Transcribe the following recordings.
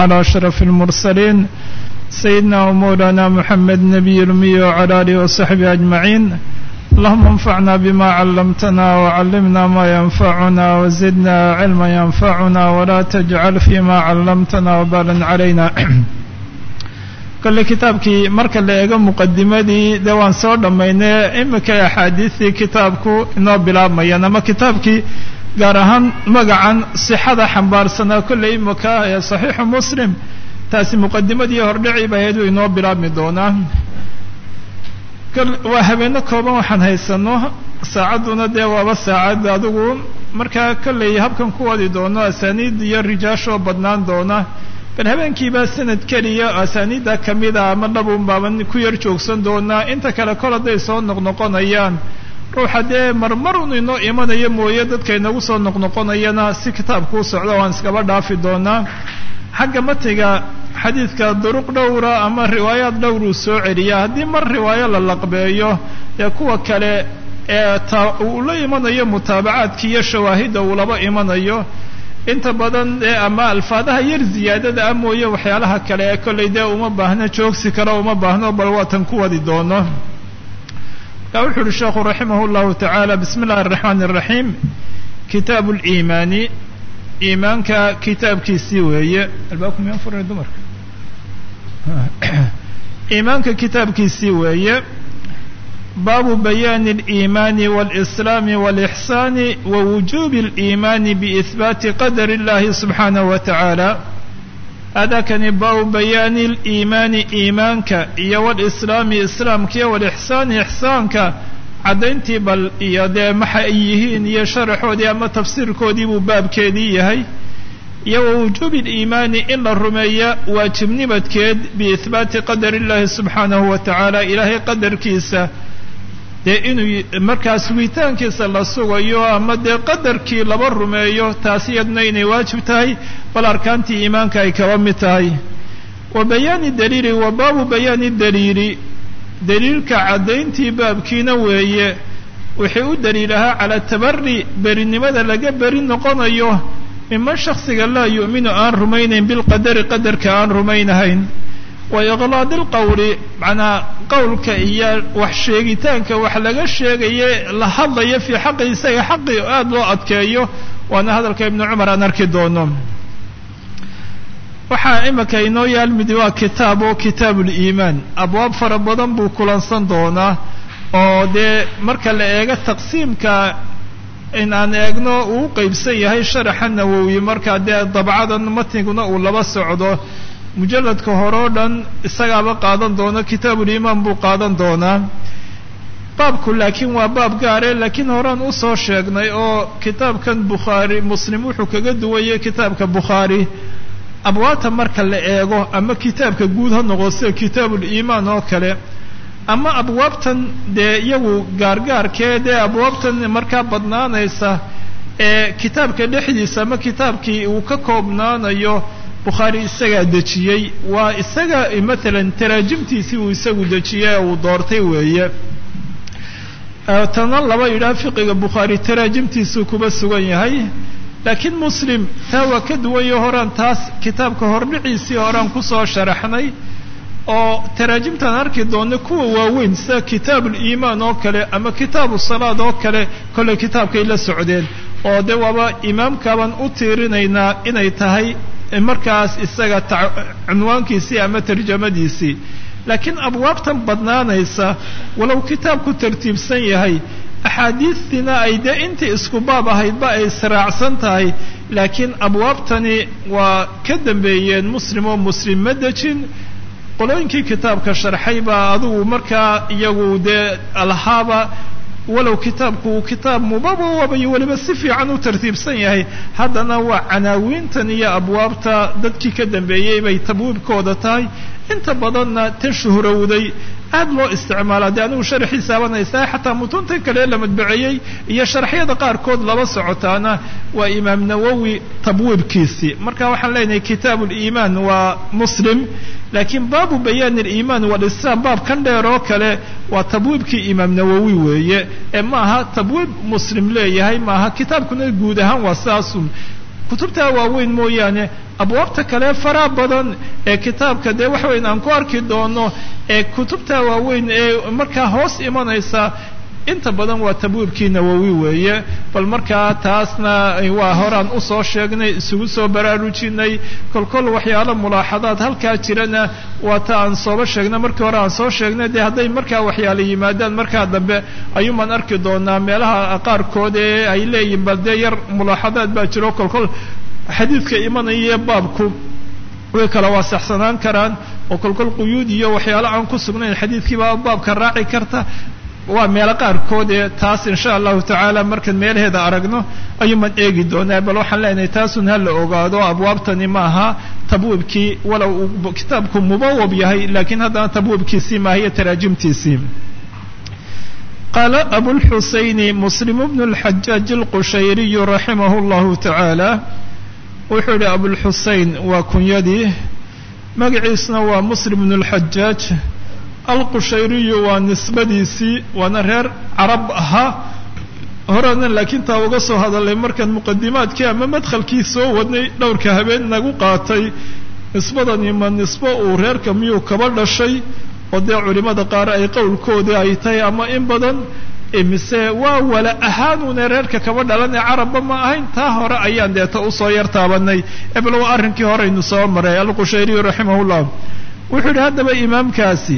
على أشرف المرسلين سيدنا ومولانا محمد نبي الأمي وعلى آله وصحبه أجمعين اللهم انفعنا بما علمتنا وعلمنا ما ينفعنا وزدنا علما ينفعنا ولا تجعل فيما علمتنا وبالا علينا kole kitaabkii marka la eego muqadimadii dee waan soo dhammaynay imika axaadiistii kitaabku inoo bilaabmayaan ama kitaabkii gaar ahaan magacan sixada xambaarsanaa kolley imika ee saxiixu muslim taasi muqadimadii hordhacii ba ahayd uu inoo bilaabmi doonaa waa habeeno kooban waxaan haysano saacadduna dee waaba saacad adigu markaa kolley habkan ku wadi doono asaaniid iyo rijaashoo badnaan doona. Bal habeenkiibaa sanad keliya asaaniidda ka mida ama dhabun baaban ku yar joogsan doonaa. Inta kale kol hadday soo noqnoqonayaan ruuxa dee marmarun inoo imanayo mooye dadka inagu soo noqnoqonayana si kitaabkuu socdo waan iskaba dhaafi doonaa. Xagga matiga xadiidka duruq dhowra ama riwaayaad dhowruu soo celiya. Haddii mar riwaayo la laqbeeyo dee kuwa kale ee ta uu la imanayo mutaabacaadki iyo shawaahidda uu laba imanayo inta badan dee ama alfaadaha yar ziyaadada ah mooye waxyaalaha kale ee kollay dee uma baahno joogsi kale uma baahno bal waatan ku wadi doono markaa wuxuu uhi sheekhu raximah llahu tacaala bismi illahi araxmaan araxiim kitaabu liimaani iimaanka kitaabkiisii weeye albaabku miyaan furay dumarka iimaanka kitaabkiisii weeye baabu bayaani aliimaani walislaami walixsaani wa wujuubi aliimaani biihbaati qadari illahi subxaanahu wa tacaala hadakani baabu bayaani aliimaani iimaanka iyo walislaami islaamka iyo walixsaani ixsaanka caddayntii bal iyo dee maxa ay yihiin iyo sharaxoodii ama tafsiirkoodii buu baabkeedii yahay iyo wa wujuubi aliimaani in la rumeeya waajibnimadkeed biihbaati qadari illahi subxaanahu wa tacaala ilaahay qadarkiisa dee inuu markaas witaankiisa la sugayo ama dee qadarkii laba rumeeyo taasi yadna inay waajib tahay bal arkaantii iimaanka ay kaba mid tahay. Wa bayaani daliili wa baabu bayaani daliili daliilka caddayntii baabkiina weeye wixii u daliilahaa calaa tabari berinimada laga beri noqonayo miman shaksiga laa yu'minu aan rumaynayn bilqadari qadarka aan rumaynahayn wa iqlaadi lqowli macnaa qowlka iyo wax sheegitaanka wax laga sheegaye la hadlayo fii xaqi isaga xaqi aada loo adkeeyo. waana hadalka ibnu cumar aan arki doono. waxaa imika inoo yaalmidi waa kitaab oo kitaabu liimaan abwaab fara badan buu kulansan doonaa. oo dee marka la eego taqsiimka in aan eegno uu qeybsan yahay sharaxa nawowi markaa dee dabcadan matniguna uu laba socdo mujalladka hore o dhan isagaaba qaadan doona kitaabuliimaan buu qaadan doonaa baabku laakiin waa baab gaare laakiin horaan u soo sheegnay oo kitaabkan bukhaari muslim wuxuu kaga duwayay kitaabka bukhaari. Abwaabta marka la eego ama kitaabka guud ha noqo sida kitaabuliimaan oo kale. Ama abwaabtan dee iyagu gaargaarkee dee abwaabtan markaa badnaanaysa ee kitaabka dhexdiisa ama kitaabkii uu ka koobnaanayo bukhaari isagaa dejiyey. Waa isaga matalan taraajimtiisii uu isagu dejiyey ee uu doortay weeye. Tana laba yidhaha fiqiga bukhaari taraajimtiisuu kuba sugan yahay. Laakiin muslim taa waa ka duwanyo horaan taas kitaabka hordhiciisii horaan ku soo sharaxnay oo taraajimtaan arki doona kuwa waaweyn sida kitaabuliimaan oo kale ama kitaabu salaad oo kale kolley kitaabkay la socdeen. Oo de waaba imaamkaabaan u tiirinaynaa inay tahay markaas isaga cunwaankiisii ama tarjamadiisii. Laakiin abwaabtan badnaanaysa walow kitaabku tartiibsan yahay axaadiistiina ay dee intii isku baab ahaydba ay israacsan tahay laakiin abwaabtani waa ka dambeeyeen muslim oo muslim ma dejin. Qolooyinkii kitaabka sharxay baa adigu markaa iyagu dee alhaaba walow kitaabku uu kitaab mubabawabay weliba si fiican u tartiibsan yahay haddana waa canaawiintan iyo abwaabta dadkii ka dambeeyey bay tabwiibkooda tahay inta badanna tan shuhrowday aad loo isticmaalaa dee anigu sharxiisa abanaysaa xataa mutunta kale la madbaceeyey iyo sharxyada qaarkood laba socotaana waa imaam nawowi tabwiibkiisii. Marka waxaan leenahay kitaabu liimaan waa muslim laakiin baabu bayaan aliimaan walislaam baab kan dheer oo kale waa tabwiibkii imaam nawowi weeye. Ee ma aha tabwiib muslim leeyahay maaha kitaabkuna guud ahaan waa saasun kutubtaa waaweyn mooyaane abwaabta kale faraa badan ee kitaabka dee waxa weyn aan ku arki doono ee kutubta waaweyn ee markaa hoos imanaysa inta badan waa tabwiibkii nawowi weeye bal markaa taasna waa horaan u soo sheegnay isugu soo baraarujinay kolkol waxyaalo mulaaxadaad halkaa jirana waa ta aan sooba sheegnay markii hore aan soo sheegnay dee hadday markaa waxyaalo yimaadaan markaa dambe ayuumaan arki doonaa meelaha qaarkood ee ay leeyihiin bal dee yar mulaaxadaad baa jiro kolkol xadiidka imanaya baabku way kala waasaxsanaan karaan oo kolkol quyuud iyo waxyaalo aan ku sugnayn xadiidkiibaa baabka raaci karta waa meelo qaarkood ee taas insha allahu tacaala markaan meelaheeda aragno ayuuman eegi doonaa bal waxaan leenahay taasun ha la ogaado abwaabtani ma aha. Tabwiibkii walow kitaabku mubawab yahay laakiin haddana tabwiibkiisii maaha iyo taraajimtiisii. Qaala abulxusayni muslim bnu lxajaaj alqushayriyu raximah llahu tacaala wuxuu yihi abulxusein waa kunyadii magaciisna waa muslim bnu lxajaaj alqushayriyu waa nisbadiisii waana reer carab ahaa. Horena laakiin taa uga soo hadalay markaan muqadimaadkii ama madkhalkii soo wadnay dhowrka habeen nagu qaatay. Nisbadani ma nisbo uu reerka miyuu kaba dhashay? Oo dee culimada qaar ay qowlkoodii ay tahay ama in badan? Mise waa wala ahaanuune reerka kaba dhalan ee carabba ma ahayn? Taa hore ayaan deeta u soo yar taabanay ebel waa arrinkii horeynu soo maray. Alqushayriyu raximahullah. Wuxuu yidhi haddaba imaamkaasi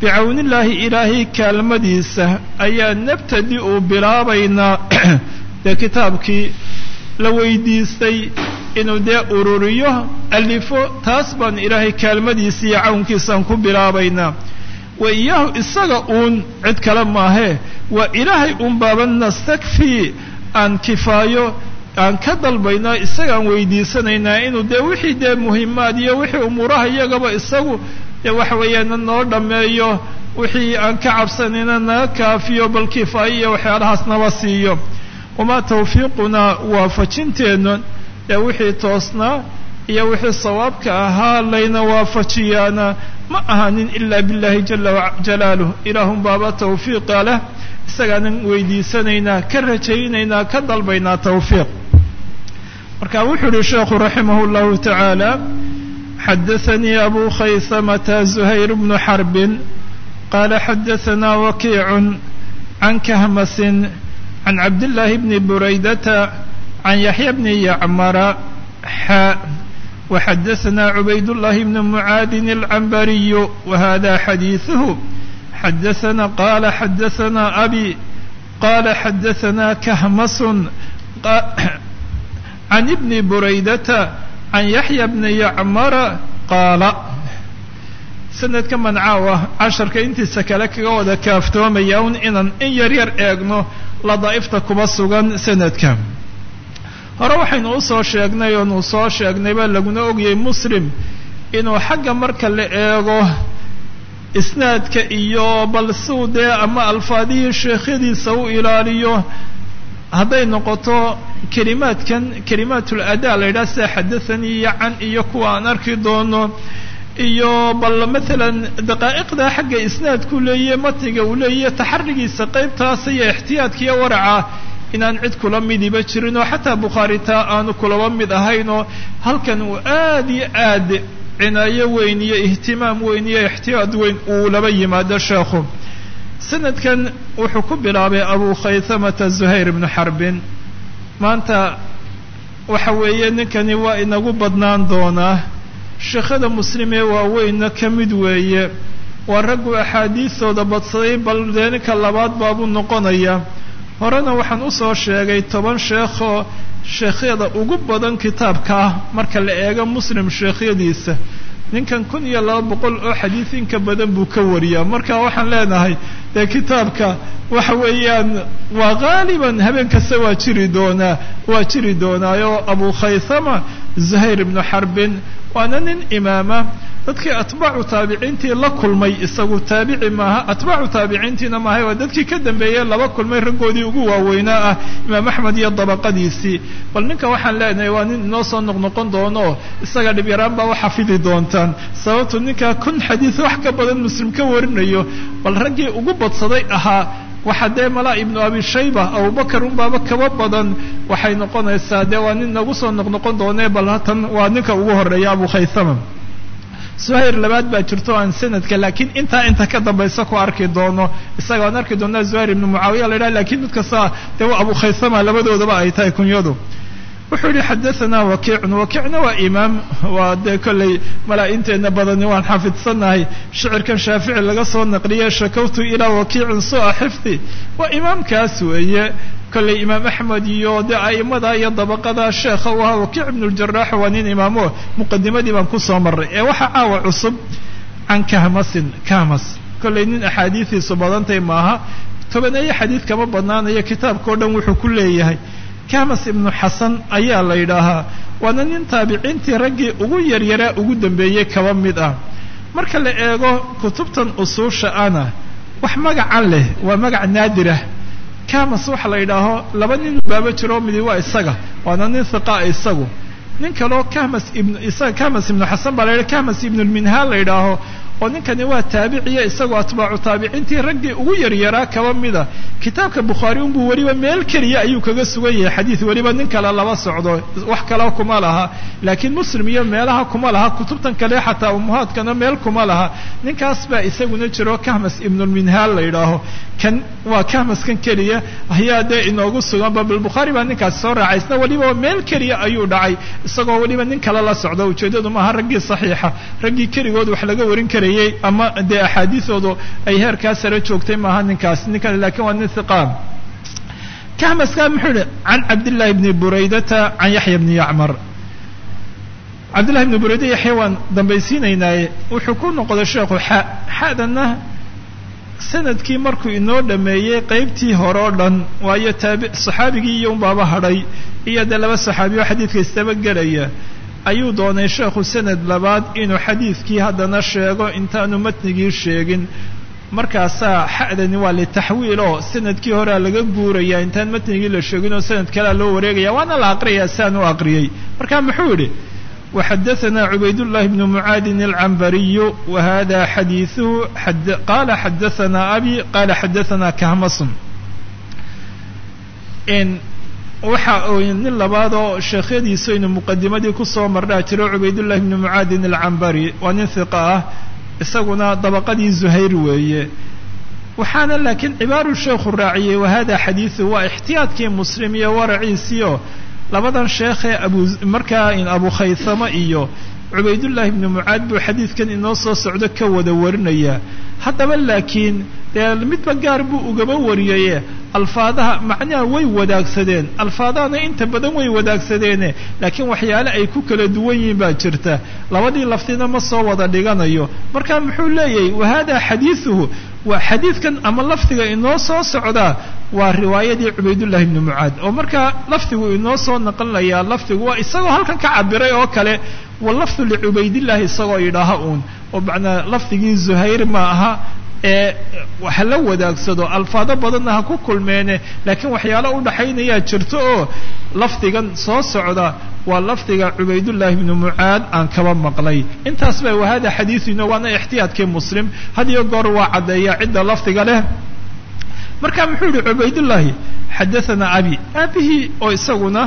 bicawnillaahi ilaahay kaalmadiisa ayaa nabtadi uu bilaabaynaa dee kitaabkii la weydiistay inuu dee ururiyo alifo taas baan ilaahay kaalmadiisa iyo cawnkiisaan ku bilaabaynaa. Wa iyaahu isaga uun cid kale maahee waa ilaahay uun baaba nastakfii aan kifaayo aan ka dalbaynaa isagaan weydiisanaynaa inuu dee wixii dee muhimaad iyo wixii umuuraha iyagaba isagu dee waxa weeyaan noo dhammeeyo. Wixii aan ka cabsanayna naga kaafiyo bal kifaayo iyo waxyaalahaas naba siiyo wamaa tawfiiqunaa waafajinteennu dee wixii toosnaa iyo wixii sawaabka ahaa layna waafajiyaana ma ahanin ilaa billahi jala jalaaluh ilaahun baaba tawfiiqa leh. Isagaanan weydiisanaynaa ka rajaynaynaa ka dalbaynaa tawfiiq. Marka wuxuu yihi sheekhu raximah llahu tacaala xadaanii abu khaysamata zuhayr bnu xarbin qaala xadaanaa wakiicun can kahmasin can cabdillaahi bni buraydata can yaxya bni yacmara xa waxadaanaa cubaydullahi bni mucaadin alcambariyu wahada xadiiثuhu xadaana qaala xadaanaa abi qaala xadaanaa kahmasun can ibni buraydata can yaxya bni yacmara qaala sanadka mancaaw ah casharka intiisa kale kaga wada kaaftoomaya un inaan in yar yar eegno ladaa'ifta kuba sugan sanadka hore waxaynu u soo sheegnay oonu soo sheegnayba laguna ogayay muslim inuu xagga marka la eego isnaadka iyo bal suu dee ama alfaadihii sheekhyadiisa u ilaaliyo hadday noqoto kelimaadkan kelimatul adaa la yidhaha sida xadathanii iyo can iyo kuwa aan arki doono iyo bal maalan daqaa'iqda xagga isnaadku leeyahe matniga uu leeyahe taxarigiisa qaybtaas iyo ixtiyaadka iyo waraca inaan cid kula midiba jirin oo xataa bukhaari taa aanu kulaba mid ahayn oo halkan uu aad iyo aad cinaayo weyn iyo ihtimaam weyn iyo ixtiyaad weyn uu laba yimaado sheekhu sanadkan wuxuu ku bilaabay abu khaysamata zuhayr ibnu xarbin maanta waxa weeye ninkani waa inagu badnaan doonaa sheekhada muslim ee waaweynna ka mid weeye. Waa raggu axaadiistooda badsaday bal dee ninka labaad baabuu noqonaya. Horena waxaan u soo sheegay toban sheekhoo sheekhyada ugu badan kitaabka ah marka la eego muslim sheekhyadiisa ninkan kun iyo laba boqol oo xadiid inka badan buu ka wariyaa. Marka waxaan leenahay dee kitaabka waxa weeyaan waa qaaliban habeen kasta waa jiri doonaa waa jiri doonaayo abu khaysama zuhayr ibnu xarbin waana nin imaama. Dadkii atbaacu taabiciintii la kulmay isagu taabici maaha. Atbaacu taabiciintiina maaha waa dadkii ka dambeeyey laba kulmay raggoodii ugu waaweynaa ah imaam axmed iyo dabaqadiisii. Bal ninka waxaan leenahay waa nin inoo soo noqnoqon doono. Isaga dhibyaraan baa u xafidi doontaan. Sababtu ninkaa kun xadiid wax ka badan muslim ka warinayo. Bal raggii ugu badsaday ahaa waxa dee malaa ibnu abi shayba abubakar unbaaba kaba badan waxay noqonaysaa dee waa nin nagu soo noqnoqon doonee bal hatan waa ninka ugu horreeya abu khaysama suhayr labaad baa jirto aan sanadka laakiin intaa inta ka dambaysa ku arki doono isaga aan arki doonaa zuhayr ibnu mucaawiya la yidhaha lakiin mid kasta dee waa abu khaysama labadoodaba ay tahay kunyadu wuxuu yihi xadaثana wakiicun. Wakiicna waa imaam. Waa dee kolley malaa-inteena badani waan xafidsannahay shicirkan shaafici laga soo naqliye shakawtu ilaa wakiicin su'a xifdi waa imaamkaas weeye. Kolley imaam axmed iyo dee a'imada iyo dabaqada sheekha u ahaa wakiic ibnu ljarax waa nin imaamo muqadimadii baan ku soo marray. Ee waxaa caawa cusub can kahmasin kahmas. Kolley nin axaadiidiisu badantay maaha. Tobaneeye xadiid kama badnaanayo kitaabka o dhan wuxuu ku leeyahay kahmas ibnu xasan ayaa la yidhaahaa waana nin taabiciintii raggii ugu yaryaraa ugu dambeeyey kaba mid ah. Marka la eego kutubtan usuusha ana wax magacan leh waa magac naadirah kahmas waxa la yidhaaho laba nin baaba jiroo midi waa isaga waana nin hiqaa isagu. Nin kaleo kahmas ibnu isaga kahmas ibnu xasan baa la yidhaha kahmas ibnulminhaal la yidhaaho oo ninkani waa taabiciya isagoo atbaacu taabiciintii raggii ugu yaryaraa kaba mida. Kitaabka bukhaari unbuu weliba meel keliya ayuu kaga sugan yahay. Xadiid weliba nin kale laba socdo wax kale kuma laha. Laakiin muslim iyo meelaha kuma laha kutubtan kale xataa umuhaadkana meel kuma laha. Ninkaas baa isaguna jiro kahmas ibnulminhaal la yidhaaho. Kan waa kahmaskan keliya ayaa dee inoogu suganba bal bukhaari baa ninkaasi soo raacay isna weliba meel keliya ayuu dhacay. Isagoo weliba nin kale la socdo ujeeddadu maaha raggii saxiixa. Raggii keligood wax laga warin karayey ama dee axaadiisoodu ay heerkaa sare joogtay maaha ninkaas. Ninkan lakiin waa nin hiqaan kahmaska muxuu yihi can cabdillahi bni buraydata can yaxya bni yacmar. Cabdillahi bni burayda yaxya waan dambaysiinaynaaye wuxuu ku noqday sheekhu xa xadana sannadkii markuu inoo dhameeyey qeybtii hore oo dhan waayo taabi saxaabigii iyo unbaaba hadhay. Iyo dee laba saxaabiyo xadiidka istaba gelaya ayuu doonay sheekhu sanad labaad inuu xadiidkii haddana sheego intaanu matnigii sheegin markaasaa xa'dani waa litaxwiil oo sanadkii horea laga guuraya intaan matnigii la sheegin oo sanad kalea loo wareegaya waana la aqriyaa siaan u aqriyey marka muxuu yidhi وxadaثna cubayduالlahi بn mucaadin الcambariyu wahada xadiiثuhu qala xadaثna abi qala xadaثna kahmasun waxa uu nin labaad oo sheekhyadiisu aynu muqadimadii ku soo marnaa jiro cubaydullahi bni mucaadin alcambari waa nin hiqa ah isaguna dabaqadii zuhayr weeye. Waxaana laakiin cibaaru sheekhu raaciyey wahada xadiidu waa ixtiyaadkii muslim iyo waraciisiio labadan sheekhee abu markaa abu khaysamo iyo cubaydullaahi bni mucaad buu xadiidkan inoo soo socdo ka wada warinaya haddaba laakiin dee midba gaar buu ugaba wariyaye alfaadaha macnaha way wadaagsadeen. Alfaadahana inta badan way wadaagsadeene. Laakiin waxyaale ay ku kala duwan yihiin baa jirta. Labadii laftina ma soo wada dhiganayo. Marka muxuu leeyahay wahada xadiiduhu waa xadiidkan ama lafdiga inoo soo socdaa waa riwaayadii cubaydullahi bni mucaad. Oo markaa lafdigu inoo soo naqlinayaa lafdigu waa isagoo halkan ka cabiray oo kale walafdu licubaydillahi isagoo yidhaaha uun oo macnaa lafdigii zuhayr ma aha ee ha la wadaagsado alfaado badanna ha ku kulmeene laakiin waxyaalo udhaxaynayaa jirto oo lafdigan soo socda waa lafdiga cubaydullaahi bni mucaad aan kaba maqlay. Intaas ba wahada xadiiثina waana ixtiyaadkii muslim. Had iyo goor waa caddeeya cidda lafdiga leh. Marka muxuu yihi cubaydullaahi xadaثana abi. Aabihii oo isaguna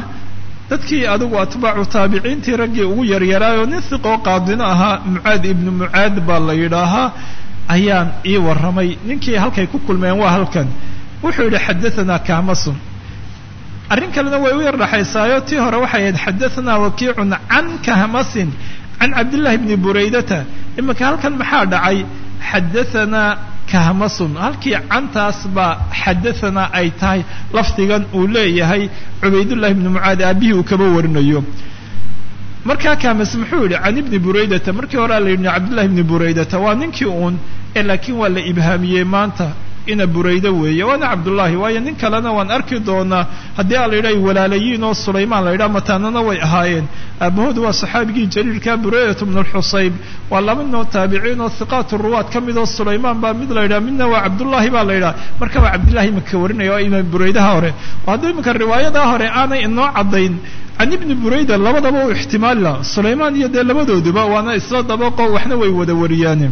dadkii adigu atbaacu taabiciintii raggii ugu yaryaraayoo nin hiqoo qaadin ahaa mucaad ibnu mucaad baa la yidhaahaa ayaan ii warramay. Ninkii halkay ku kulmeen waa halkan. Wuxuu yidhi xadaanaa kamasun arrin kalena way u yar dhexaysaayo tii hore waxay ahayd xadaanaa wakiicun can kahmasin can cabdillahi bni buraydata. Imika halkan maxaa dhacay? Xadaanaa kahmasun halkii cantaas baa xadaثana ay tahay lafdigan uu leeyahay cubaydullahi bni mucaad aabihii uu kaba warinayo markaa kahmas muxuu yidhi can ibni buraydata markii horea la yidhi cabdillahi bni buraydata waa ninkii uun ee laakiin waa la ibhaamiyey maanta ina buraydo weeye. Waana cabdullaahi waayo nin kalena waan arki doonaa. Haddii a la yidhaha walaalayiin oo sulaymaan la yidhaha mataanana way ahaayeen. Aabahoodu waa saxaabigii jaliilka buraydatu bnu lxusayb waa laba noo taabiciin oo hiqaat ruwaad ka mid oo sulaymaan baa mid la yidhaha midna waa cabdullaahi baa la yidhaha. Marka waa cabdillahi iminka warinaya oo ima buraydaha hore. Oo hadduu iminka riwaayadaa hore aanay inoo caddayn can ibni burayda labadaba u ixtimaali laha sulaymaan iyo dee labadooduba waana isla dabaqo waxna way wada wariyaan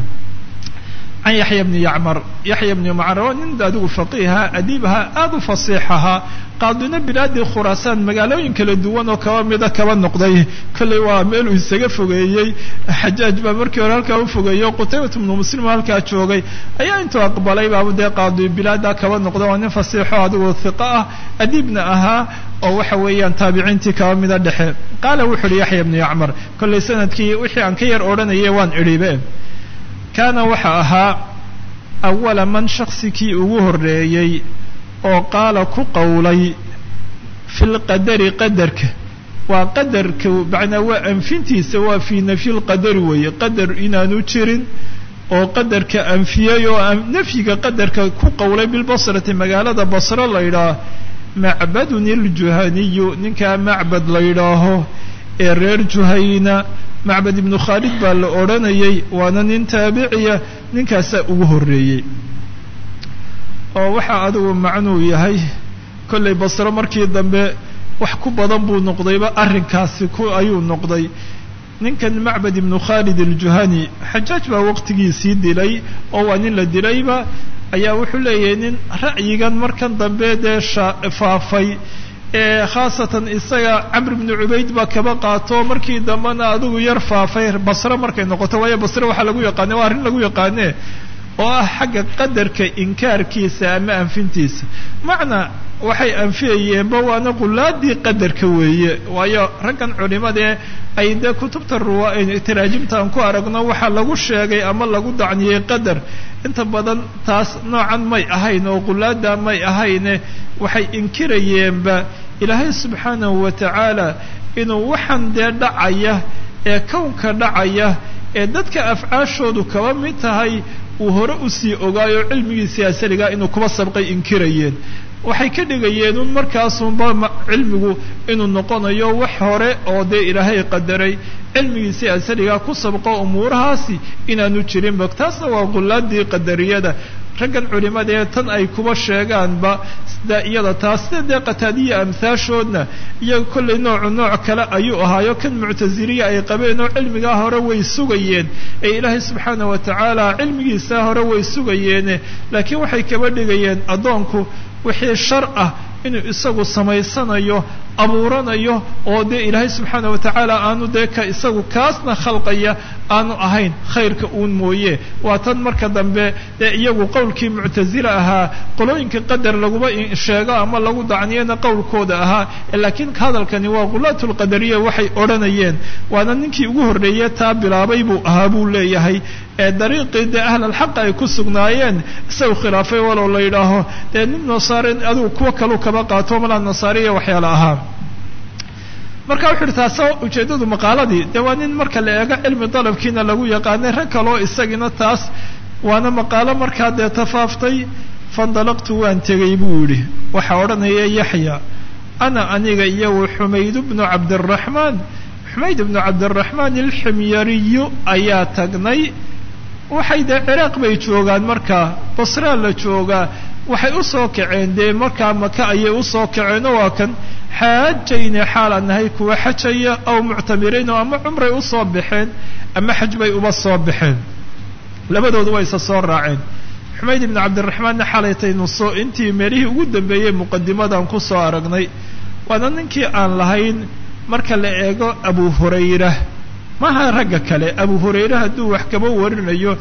can yaxya bni yacmar yaxya bni yacmar waa nin adigu faqiiha adiibha aada u fasiix ahaa qaadina bilaadii khuraasaan magaalooyin kala duwan oo kaba mida kaba noqday kolley waa meeluu isaga fogeeyey xajaaj baa markii hore halkaa u fogeeyey qutaybat bnu muslim halkaa joogay ayaa intuu aqbalay baabu dee qaadi bilaada kaba noqda waa nin fasiixo adigu hiqa ah adiibna ahaa oo waxa weeyaan taabiciintii kaba mida dhexe qaala wuxu uhi yaxya bnu yacmar kolley sannadkii wixii aan ka yar odhanayay waan idhibe kaana waxa ahaa awala man shaksikii ugu horreeyey oo qaala ku qowlay fi lqadari qadarka. Waa qadarka macnaa waa anfintiisa waa fii nafyi lqadari weeye. Qadar inaanu jirin oo qadarka anfiyey oo nafyiga qadarka ku qowlay bilbasrati magaalada basro la yidhaah macbadun iljuhaniyu. Ninkaa macbad la yidhaaho ee reer juhayna macbad ibnu khaalid baa la odhanayay waana nin taabiciya ninkaasaa ugu horreeyey. Oo waxaa adigu macnuu yahay kollay basro markii dambe wax ku badan buu noqdayba arrinkaasi ku ayuu noqday. Ninkan macbad ibnu khaalid aljuhani xajaaj baa waqtigiisii dilay oo waa nin la dilayba ayaa wuxuu leeyahay nin ra'yigan markan dambe dee faafay khaasatan isaga camr bnu cubayd baa kaba qaato. Markii dambena adigu yar faafay basre markay noqoto. Waayo basre waxaa lagu yaqaane waa arrin lagu yaqaane oo ah xagga qadarka inkaarkiisa ama anfintiisa. Macnaa waxay anfiyayeenba waana qulaadii qadarka weeye. Waayo raggan culimadee ay dee kutubta ruwa taraajimta aan ku aragno waxaa lagu sheegay ama lagu dacniyey qadar. Inta badan taas noocan may ahayn oo qulaada may ahayne waxay inkirayeenba ilaahay subxaanahu wa tacaala inuu waxaan dee dhacaya ee kownka dhacaya ee dadka afcaashoodu kaba mid tahay uu hore u sii ogaayo cilmigiisii asaligaa inuu kuba sabqay inkirayeen. Waxay ka dhigayeen un markaasunba cilmigu inuu noqonayo wax hore oo dee ilaahay qadaray. Cilmigiisii asaligaa ku sabqo umuurahaasi inaanu jirinba taasna waa qulaadii qadariyada raggan culimada ee tan ay kuba sheegaanba sida iyada taas sida dee qataadiya amhaashoodna iyaga kollay noocu nooc kale ayuu ahaayo kan muctasiliya ay qabeen oo cilmigaa hore way sugayeen ee ilaahay subxaana wa tacaala cilmigiisaa hore way sugayeene laakiin waxay kaba dhigayeen addoonku wixii shar ah inuu isagu samaysanayo abuuranayo oo dee ilaahay subxaana wa tacaala aanu dee ka isagu kaasna khalqaya aanu ahayn khayrka uun mooye. Waa tan marka dambe dee iyagu qowlkii muctasila ahaa qolooyinka qadar laguma sheego ama lagu dacniyana qowlkooda ahaa laakiin hadalkani waa qulaat lqadariya waxay odhanayeen. Waana ninkii ugu horreeye taa bilaabay buu ahaa buu leeyahay. Ee dariiqii dee ahlalxaqa ay ku sugnaayeen isagu khilaafay walow la yidhaaho. Dee nin nasaare adigu kuwa kalu kaba qaato malaa nasaariya waxyaala ahaa marka wuxu uhi taasoo ujeeddadu maqaaladii dee waa nin marka la eego cilmi dalabkiina lagu yaqaanay rag kaloo isagina taas waana maqaalo markaa dee tafaaftay fandalaqtu waan tegay buu yidhi. Waxaa odhanaya yaxya ana aniga iyo xumayd bnu cabdiraxmaan xumayd bnu cabdiraxmaan ilximyariyu ayaa tagnay. Waxay dee ciraaq bay joogaan markaa basraa la joogaa waxay u soo kaceen dee markaa maka ayay u soo kaceenoo waa kan xaajayna xaalaan nahay kuwa xajaya aw muctamiriin oo ama cumray u soo baxeen ama xaj bay uba soo baxeen. Labadoodu way isa soo raaceen. Xumayd ibnu cabdiraxmaanna xalaytaynu soo intii meelihii ugu dambeeyey muqadimadan ku soo aragnay waana ninkii aan lahayn marka la eego abu hurayra. Maha ragga kale abu hurayre hadduu wax kaba warinayo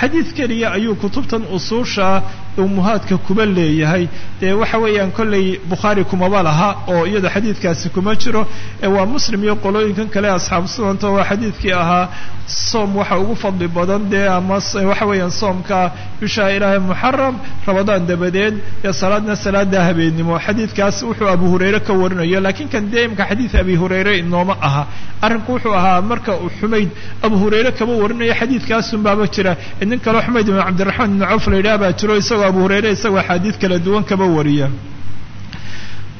xadiid keliya ayuu kutubtan usuusha umuhaadka kuba leeyahay. Dee waxa weeyaan kollay bukhaari kumaba laha oo iyada xadiidkaasi kuma jiro. Ee waa muslim iyo qolooyinkan kale asxaabu sunanta waa xadiidkii ahaa. Soom waxa ugu fadli badan dee ama waxa weeyaan soomka bisha ilaahay muxaram ramadaan dabadeed ee salaadna salaada habeennimo. Xadiidkaas wuxuu abu hurayre ka warinayo laakiin kan dee imka xadiid abi hurayre inooma aha. Arrinku wuxuu ahaa marka xumayd abu hurayre kaba warinayo xadiidkaasun baaba jira. Nin kaleo xumayd ibn cabdiraxmaan ibn cawf la yidhaha baa jiro isagoo abu hurayre isagoo axaadiid kala duwan kaba wariya.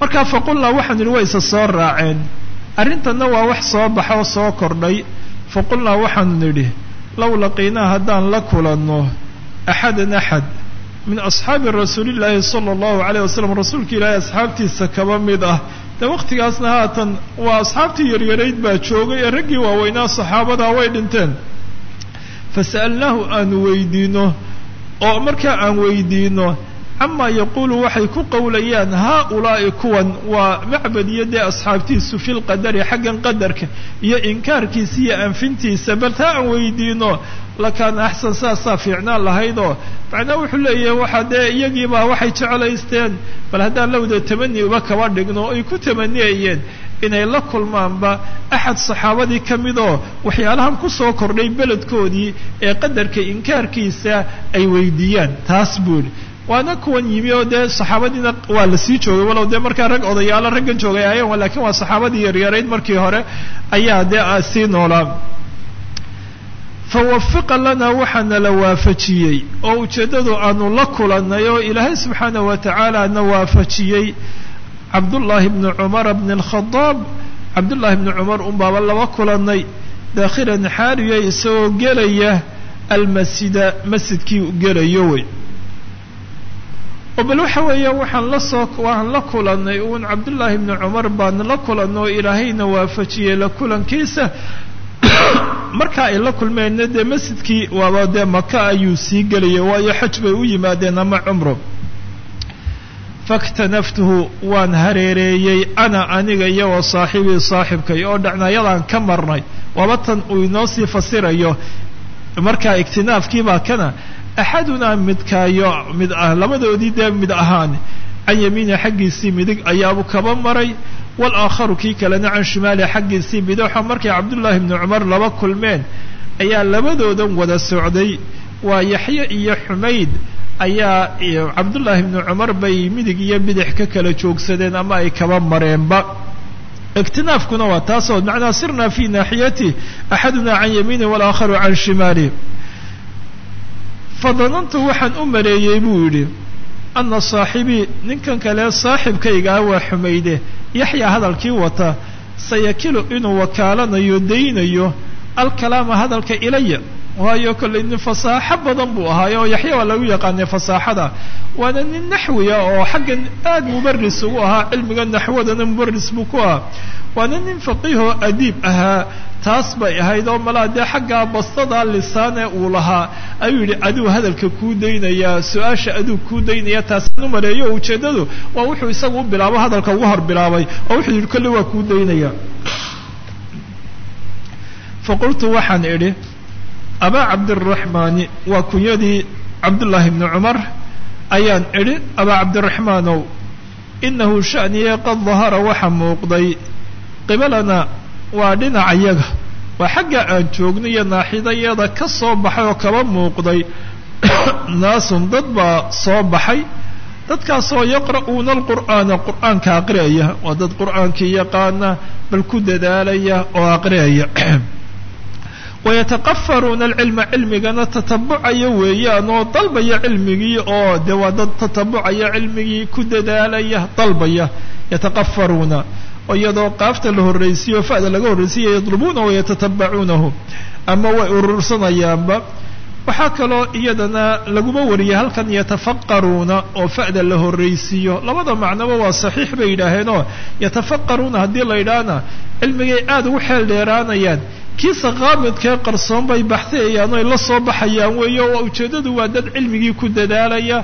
Marka faqulnaa waxaan idhi way isa soo raaceen. Arrintanna waa wax soo baxa oo soo kordhay. Faqulnaa waxaanu nidhi low laqiinaa haddaan la kulanno axadan axad min asxaabi rasuulillaahi sala allahu calayh wasalam rasuulka ilaahay asxaabtiisa kaba mid ah. Dee waqtigaasna haatan waa asxaabtii yaryarayd baa joogay ee raggii waaweynaa saxaabadaa way dhinteen. Fasa'alnaahu aanu weydiino oo markaa aan weydiino camaa yaquulu waxay ku qowlayaan haa-ulaa'i kuwan waa macbad iyo dee asxaabtiisu xaggan qadarka iyo inkaarkiisa iyo anfintiisa. Bal taa aan weydiino lakaana axsan saasaa fiicnaan lahaydoo macnaa wuxuu leeyahay waxaa dee iyagiibaa waxay jeclaysteen. Bal haddaan lawda tamani uba kaba dhigno ay ku tamaniyayeen inay la kulmaanba axad saxaabadii ka midoo waxyaalahan ku soo kordhay beledkoodii ee qadarka inkaarkiisa ay weydiiyaan. Taas buuri waana kuwan yimi oo dee saxaabadiina waa la sii joogay walow dee markaa rag odayaalo raggan joogay ayaan lakiin waa saxaabadii yaryarayd markii hore ayaa dee sii noolaa fawafiqa lanaa waxaana la waafajiyey oo ujeeddadu aanu la kulannay oo ilaahay subxaanahu wa tacaala na waafajiyey cabdullaahi bni cumara bni alkhadaab cabdullaahi bni cumar unbaaba laba kulannay. Daakhilan xaariya isagoo gelaya almasjida masjidkii gelayo wey. Oo bal waxa weeya waxaan la soo waan la kulannay uun cabdullaahi bni cumar baan la kulannay oo ilaahayna waafajiyey la kulankiisa. Marka ay la kulmeenna dee masjidkii waaba dee maka ayuu sii gelayay waayo xaj bay u yimaadeen ama cumro faktanaftuhu waan hareereeyey ana aniga iyo wa saaxibii saaxibkay oo dhacnayadaan ka marnay. Waaba tan uu inoo sii fasirayo markaa igtinaafkiibaa kana axadunaa midkaayo mid ah labadoodii dee mid ahaan can yamiini xaggiisii midig ayaabu kaba maray walaakharu kii kalena can shimaali xaggiisii bidixo markay cabdullaahi bni cumar laba kulmeen ayaa labadoodan wada socday waa yaxye iyo xumayd ayaa cabdullaahi bni cumar bay midig iyo bidix ka kala joogsadeen ama ay kaba mareenba. Igtinaafkuna waa taasoo macnaa sirna fi naaxiyati axaduna can yamiini walaakharu can shimaali. Fadanantu waxaan u maleeyey buu yidhi ana saaxibii ninkan kale saaxibkaygaa waa xumayde. Yaxyaa hadalkii wata sayakilu inuu wakaalanayo daynayo alkalaama hadalka ilaya waayo kollay nin fasaaxo badan buu ahaayo oo yaxya waa lagu yaqaanay fasaaxada waana nin naxwiya oo xaggan aad mubaris ugu ahaa cilmiga naxwadana mubaris buu ku ahaa. Waana nin faqiihoo adiib ahaa taas bay ahayd oo malaa dee xaggaa bastada lisaane uu lahaa. Ayuu yidhi aduu hadalka kuu daynayaa su'aasha aduu kuu daynaya taasaan u maleeyo ujeeddadu. Waa wuxuu isagu u bilaabo hadalka ugu hor bilaabay oo wuxuu yidhi kolle waa kuu daynaya faqultu waxaan idhi abaa cabdiraxmaani waa kunyadii cabdullaahi bni cumar ayaan idhi abaa cabdiraxmaanow inahu shaniye qad dahara waxa muuqday. Qibalana waa dhinacayaga waa xagga aan joogno iyo naaxidayada ka soo baxay oo kaba muuqday. Naasun dad baa soo baxay dadkaasoo yaqra'uuna alqur'aana qur'aanka aqri'aya waa dad qur'aankii yaqaana bal ku dadaalaya oo aqri'aya wayataqafaruuna alcilma cilmigana tatabucaya weeyaan oo dalbaya cilmigii oo de waa dad tatabucaya cilmigii ku dadaalaya dalbaya yataqafaruuna oo iyadoo qaafta la horraysiyo fa'da laga horraysiya yadlubuuna wayatatabacuunahu ama way urursanayaanba waxaa kaloo iyadana laguma wariyay halkan yatafaqaruuna oo fa'da la horraysiiyo labada macnoba waa saxiix bay yidhaaheenoo yatafaqaruuna haddii la cilmigay aad ugu xeel dheeraanayaan kiisa qaamidkee qarsoon bay baxsayayaan oy la soo baxayaan weeyo waa ujeeddadu waa dad cilmigii ku dadaalaya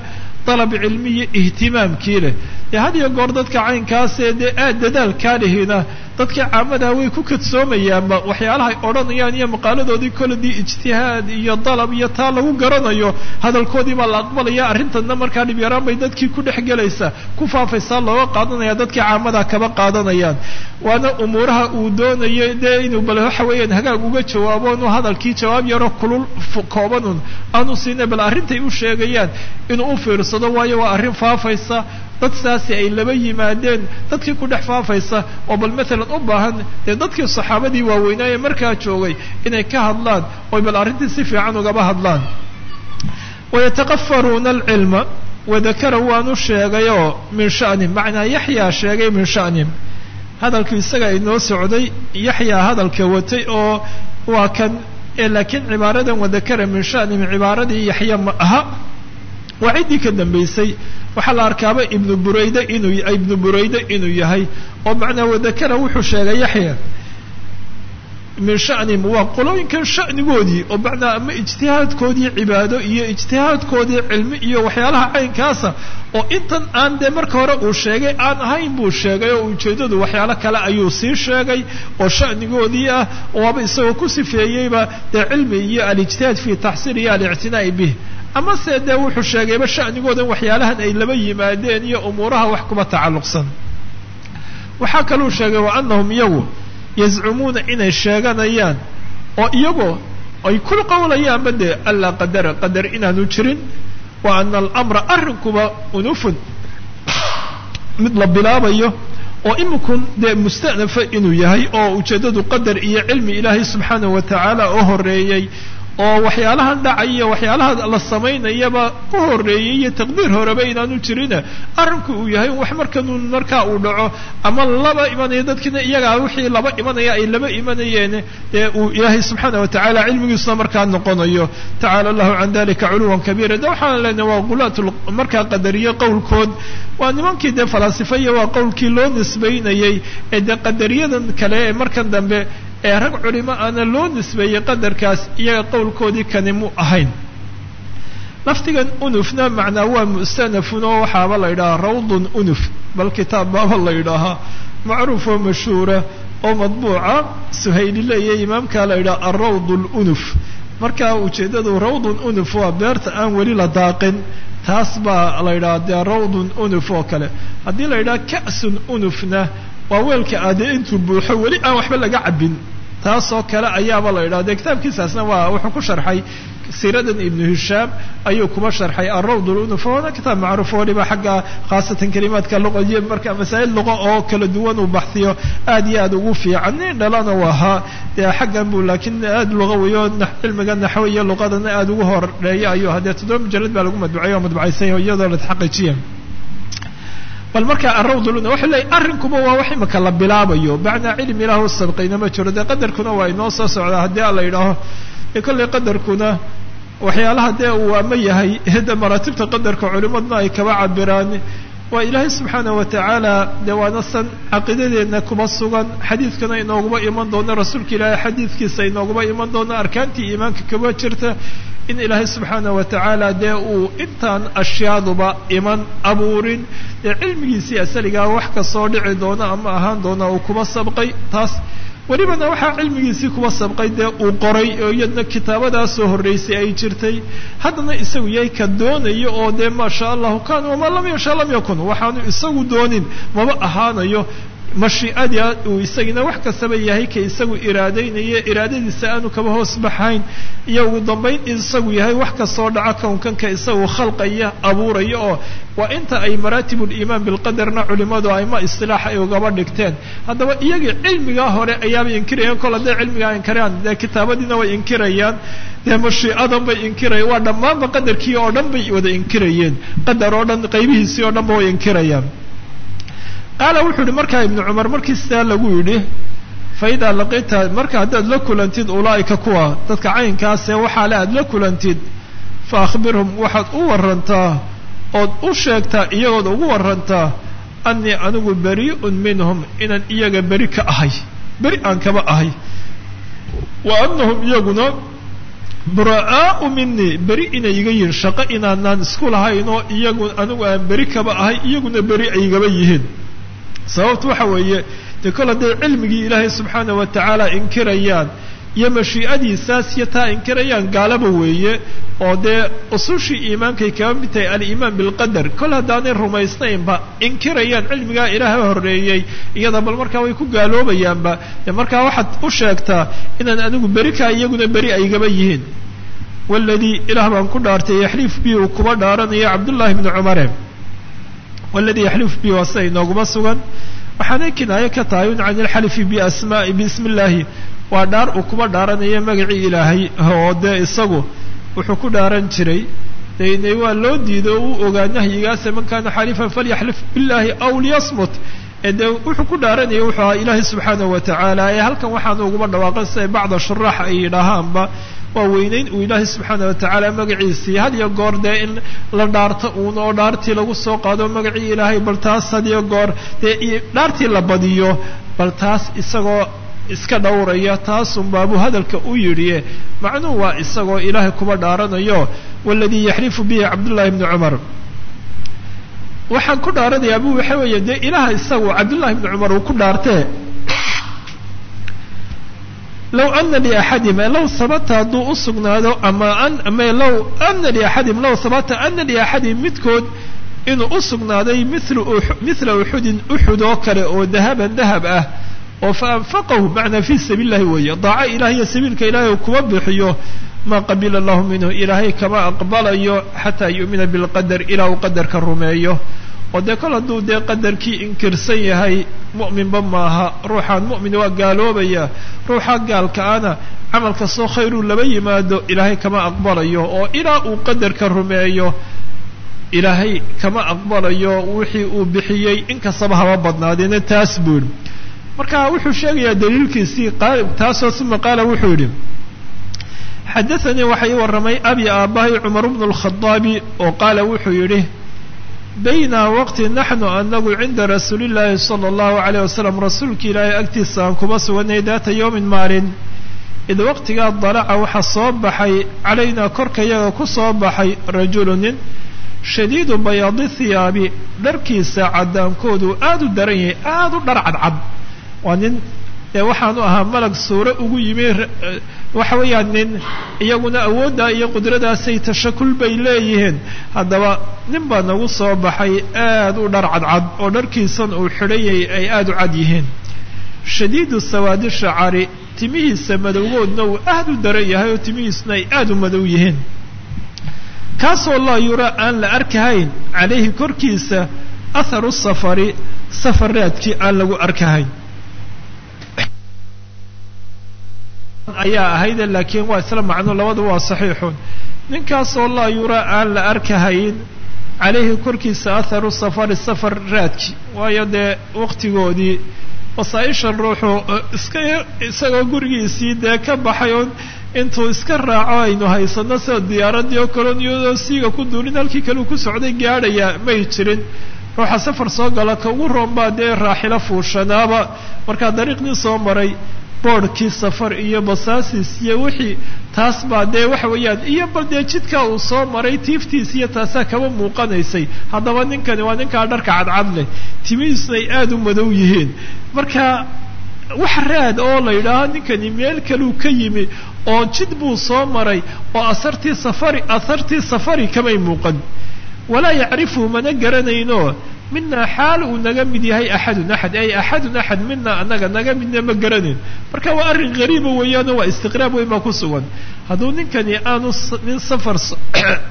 dalab cilmiya ihtimaamkii leh. Dee had iyo goor dadka caynkaasee dee aad dadaalkaa lihina dadkii caamadaha way ku kadsoomayaanba waxyaalahay odhanayaan iyo maqaaladoodii koladii ijtihaad iyo dalab iyo taa lagu garanayo hadalkoodii baa la aqbalaya arrintanna markaa dhibyaraan bay dadkii ku dhex gelaysa ku faafaysaa looga qaadanaya dadkii caamadaha kaba qaadanayaan. Waana umuuraha uu doonayo dee inuu bal waxa weeyaan hagaag uga jawaabo inuu hadalkii jawaab yaro kulul koobanun aanu siinay bal arrintay u sheegayaan inuu u fiirsado waayo waa arrin faafaysa dad saasi ay laba yimaadeen dadkii ku dhex faafaysa oo bal maalan u baahan dee dadkii saxaabadii waaweynaa ee markaa joogay inay ka hadlaan oy bal arrintii si fiican ugaba hadlaan. Wayataqafaruuna alcilma wadakara waanu sheegayoo min sha'nim macnaa yaxyaa sheegay min sha'nim. Hadalku isaga inoo socday yaxyaa hadalka watay oo waa kan laakiin cibaaradan wadakara min sha'nim cibaaradii yaxya ma aha waa ciddii ka dambaysay waxaa la arkaaba ibnu burayde inuu ibnu burayde inuu yahay oo macnaa wadakara wuxuu sheegay yaxya. Min shanihim waa qolooyinkan shanigoodii oo macnaa ama ijtihaadkoodii cibaado iyo ijtihaadkoodii cilmi iyo waxyaalaha caynkaasa oo intan aan dee marka hore uu sheegay aan ahayn buu sheegay oo ujeeddadu waxyaalo kale ayuu sii sheegay oo shanigoodii ah waaba isagoo ku sifeeyeyba dee cilmi iyo alijtihaad fi taxsiil iyo alictinaa'i bih amase dee wuxuu sheegayba shanigoodan waxyaalahan ay laba yimaadeen iyo umuuraha wax kuba tacalluqsan. Waxaa kaluu sheegay wa anahum iyagu yazcumuuna inay sheeganayaan oo iyagoo ay ku qowlayaanba dee allaa qadara qadar inaanu jirin wa ana alamra arrinkuba unufun mid la bilaabayo oo imikun dee musta'nafa inuu yahay oo ujeeddadu qadar iyo cilmi ilaahay subxaanahu wa tacaala oo horeeyey oo waxyaalahan dhacaya waxyaalaha la samaynayaba u horeeyey iyo taqdiir horeba inaanu jirina arrinku uu yahay wax markanuu markaa uu dhaco ama laba imanaya dadkiina iyagaa wixii laba imanaya ay laba imanayeen dee uu ilaahay subxaana wa tacaala cilmigiisuna markaa noqonayo. Tacala allahu can dalika culuwan kabiira. De waxaan leenahay waa qulaat markaa qadariye qowlkood. Waa nimankii dee falaasifaya waa qowlkii loo nisbaynayey ee dee qadariyadan kale ee markan dambe ee rag culimo aana loo nisbeeyey qadarkaas iyaga qowlkoodii kani mu ahayn. Lafdigan unufna macnaa waa mustanafun oo waxaaba la yidhahaa rawdun unuf bal kitaab baaba la yidhaahaa macruuf oo mashhuura oo madbuuca suhayli leeya imaamkaa la yidhaha alrawd lunuf marka ujeeddadu rawdun unuf waa beerta aan weli la daaqin taas baa la yidhaha dee rawdun unuf oo kale. Haddii la yidhaha ka'sun unufna waa weelka aade intuu buuxo weli aan waxba laga cabbin taasoo kale ayaaba la yidhaha dee kitaabkiisaasna waa wuxuu ku sharxay siiradan ibnu hishaam ayuu kuba sharxay alrawd lunuf waana kitaab macruuf waliba xagga khaasatan kalimaadka luqaiyo marka masaa'il luqa oo kala duwan uu baxsiyo aad iyo aad ugu fiican. Nin dhalana u ahaa dee xaggan buu laakiin aad luqawiyo cilmiga naxwo iyo luqadana aad ugu horreeya ayuu ahaa toddoba mujalad baa lagu madbucay oo madbucaysanya iyadoo la taxaqiijiya bal marka arawd luna wuxuu leeyay arrinkuba waa wax imika la bilaabayo bacnaa cilmi ilaah u sabqayna ma jiro dee qadarkuna waa inoo soo socdaa haddii a la yidhaaho kollay qadarkuna waxyaalaha dee uu ama yahay de maraatibta qadarka culimadna ay kaba cabiraan waa ilaahay subxaana wa tacaala dee waana san caqiidadeenna kuba sugan. Xadiidkana inooguba iman doono rasuulka ilaahay xadiidkiisa inooguba iman doono arkaantii iimaanka kaba jirta. In ilaahay subxaana wa tacaala dee uu intaan ashyaaduba iman abuurin dee cilmigiisii asaligaa wax ka soo dhici doona ama ahaan doona uu kuba sabqay taas welibana waxaa cilmigiisii kuba sabqay dee uu qoray oo iyadna kitaabadaasoo horreysay ay jirtay. Haddana isagu yahay ka doonayo oo dee maa sha allahu kan wamaa lam yasha lam yakun waxaanu isagu doonin maba ahaanayo mashiicada uu isagina wax kastaba yahay ka isagu iraadaynaya iraadadiisa aanu kaba hoos baxayn. Iyo ugu dambayn isagu yahay wax kastoo dhaca kownkanka isagu khalqaya abuuraya oo waa inta ay maraatib liimaan bilqadarna culimadu ayma istilaax ay ugaba dhigteen. Haddaba iyagii cilmigaa hore ayaaba inkirayaan kol hadday cilmigaa inkirayaan dee kitaabadiina way inkirayaan dee mashiicadan bay inkirayaan waa dhammaanba qadarkii oo dhan bay wada inkirayeen. Qadar oo dhan qaybihiisii oo dhan ba way inkirayaan qaala wuxuu yihi markaa ibnu cumar markii sidaa lagu yidhi fa idaa laqita marka haddaad la kulantid ulaa'ika kuwa dadka caynkaasee waxaa le aad la kulantid fa akhbirhum waxaad u warantaa ood u sheegtaa iyagood ugu warantaa annii anigu barii'un minhum inaan iyaga beri ka ahay beri aan kaba ahay. Wa annahum iyaguna bura'aau minii beri inay iga yihiin shaqo inaanaan isku lahayn oo iyagu anigu aan beri kaba ahay iyaguna beri ay igaba yihiin sababtu waxa weeye dee kol hadday cilmigii ilaahay subxaana wa tacaala inkirayaan iyo mashiicadiisaas iyo taa inkirayaan gaalaba weeye oo dee usushii iimaankay kaba mid tahay aliimaan bilqadar kol haddaanay rumaysnaynba inkirayaan cilmigaa ilaaha horreeyey iyada bal markaa way ku gaaloobayaanba dee markaa waxaad u sheegtaa inaan anigu beri kaa iyaguna beri ay igaba yihiin. Waladii ilaah baan ku dhaartay yaxliif bi uu kuba dhaaranayo cabdullaahi bni cumare waladii yaxlif bi waa sida inooguma sugan waxaanay kinaayo ka tahay un can ilxalifi biasmaai bismi illaahi waa dhaar uu kuba dhaaranayo magacii ilaahay oo dee isagu wuxuu ku dhaaran jiray dene waa loo diido o u ogaa nahyigaase man kana xalifan falyaxlif billahi aw liyasmut dee wuxuu ku dhaaranaya wuxuu ahaa ilaahay subxaanahu wa tacaala ee halkan waxaan uguma dhawaaqan siday bacda shuraax ay yidhaahaanba waa weyneyn uu ilaahay subxaana wa tacaala magaciisii had iyo goor dee in la dhaarto uun oo dhaartii lagu soo qaado magacii ilaahay bal taas had iyo goor dee dhaartii la badiyo bal taas isagoo iska dhowraya taasun baabuu hadalka u yidhi macnuhu waa isagoo ilaahay kuba dhaaranayo waladii yaxlifu bihi cabdullahi bni cumar. Waxaan ku dhaaranayaa bu waxa weeye dee ilaha isagu cabdullahi bni cumar uu ku dhaartee low ana liaxadim low sabata hadduu u sugnaado ama ama low ana liaxadim low sabata ana liaxadim midkood inuu u sugnaaday mithla uxudin uxud oo kale oo dahaban dahab ah oo fa anfaqahu macnaa fi sabiil illahi weeye daaco ilahi iyo sabiilka ilahay uu kuma bixiyo maa qabila allahu minhu ilaahay kama aqbalayo xataa yu'mina bilqadar ilaa uu qadarka rumeeyo oo dee kol hadduu dee qadarkii inkirsan yahay mu'minba maaha. Ruuxaan mu'min waa gaaloobaya. Ruuxa gaalka-ana camal kastoo khayruu laba yimaado ilaahay kama aqbalayo. Oo ilaa uu qadarka rumeeyo ilaahay kama aqbalayo. Wixii uu bixiyey inkastaba haba badnaadina taas buu yidhi marka wuxuu sheegayaa daliilkiisii taasoo uma qaala wuxuu yidhi xadaanii waxa ii warramay abi aabbahay cumar bnu lkhadaabi oo qaala wuxuu yidhi bayna waqti naxnu anagu cinda rasuulillaahi sala allahu alayh wasalam rasuulka ilaahay agtiisa aan kuma suganay daata yowmin maalin. Id waqtigaa dalaca waxaa soo baxay calaynaa korkayaga ku soo baxay rajulu nin shadiidu bayaadi hiyaabi dharkiisa caddaankoodu aada u daran yahay aada u dhar cadcad. Waa nin dee waxaanu ahaa malag suuro ugu yimi waxa weeyaan nin iyaguna awooddaa iyo qudradaasay tashakul bay leeyihiin. Haddaba nin baa nagu soo baxay aada u dhar cadcad oo dharkiisan uu xidhayay ay aada u cad yihiin. Shadiidu sawaadi shacari timihiisa madowgoodna uu aada u daran yahay oo timihiisuna ay aada u madow yihiin. Kaasoo laa yuraa aan la arkahayn calayhi korkiisa atharu safari safar raadkii aan lagu arkahayn ayaa ahayde laakiin waa isla macno labadaba waa saxiixun. Ninkaasoo laa yuraa aan la arkahayn calayhi korkiisa atharu safari safar raadki. Waayo dee waqtigoodii wasaaishan ruuxu iska isagoo gurigiisii dee ka baxay oon intuu iska raaco aynu haysano sida diyaaradii oo kale iyadoo siiga ku duulin halkii kale uu ku socday gaadhaya may jirin. Ruuxa safar soo gala ka ugu roon baa dee raaxilo fuushanaaba. Markaa dariiqdii soo maray boodhkii safar iyo basaasis iyo wixii taas baa dee waxa weeyaan. Iyo bal dee jidkaa uu soo maray tiiftiis iyo taasaa kaba muuqanaysay. Haddaba ninkani waa ninkaa dharka cadcad leh. Timihiisuna ay aada u madow yihiin. Marka wax raad oo la yidhaaho ninkani meel kaluu ka yimi oo jid buu soo maray oo asartii safari asartii safari kamay muuqan. Walaa yacrifuhu mana garanayno mina xaal uu naga mid yahay axadun axad ay axadun axad mina anaga naga midna ma garanayn marka waa arrin gariiba weeyaano waa istiqraab weyn baa ku sugan. Hadduu ninkani aanu nin safar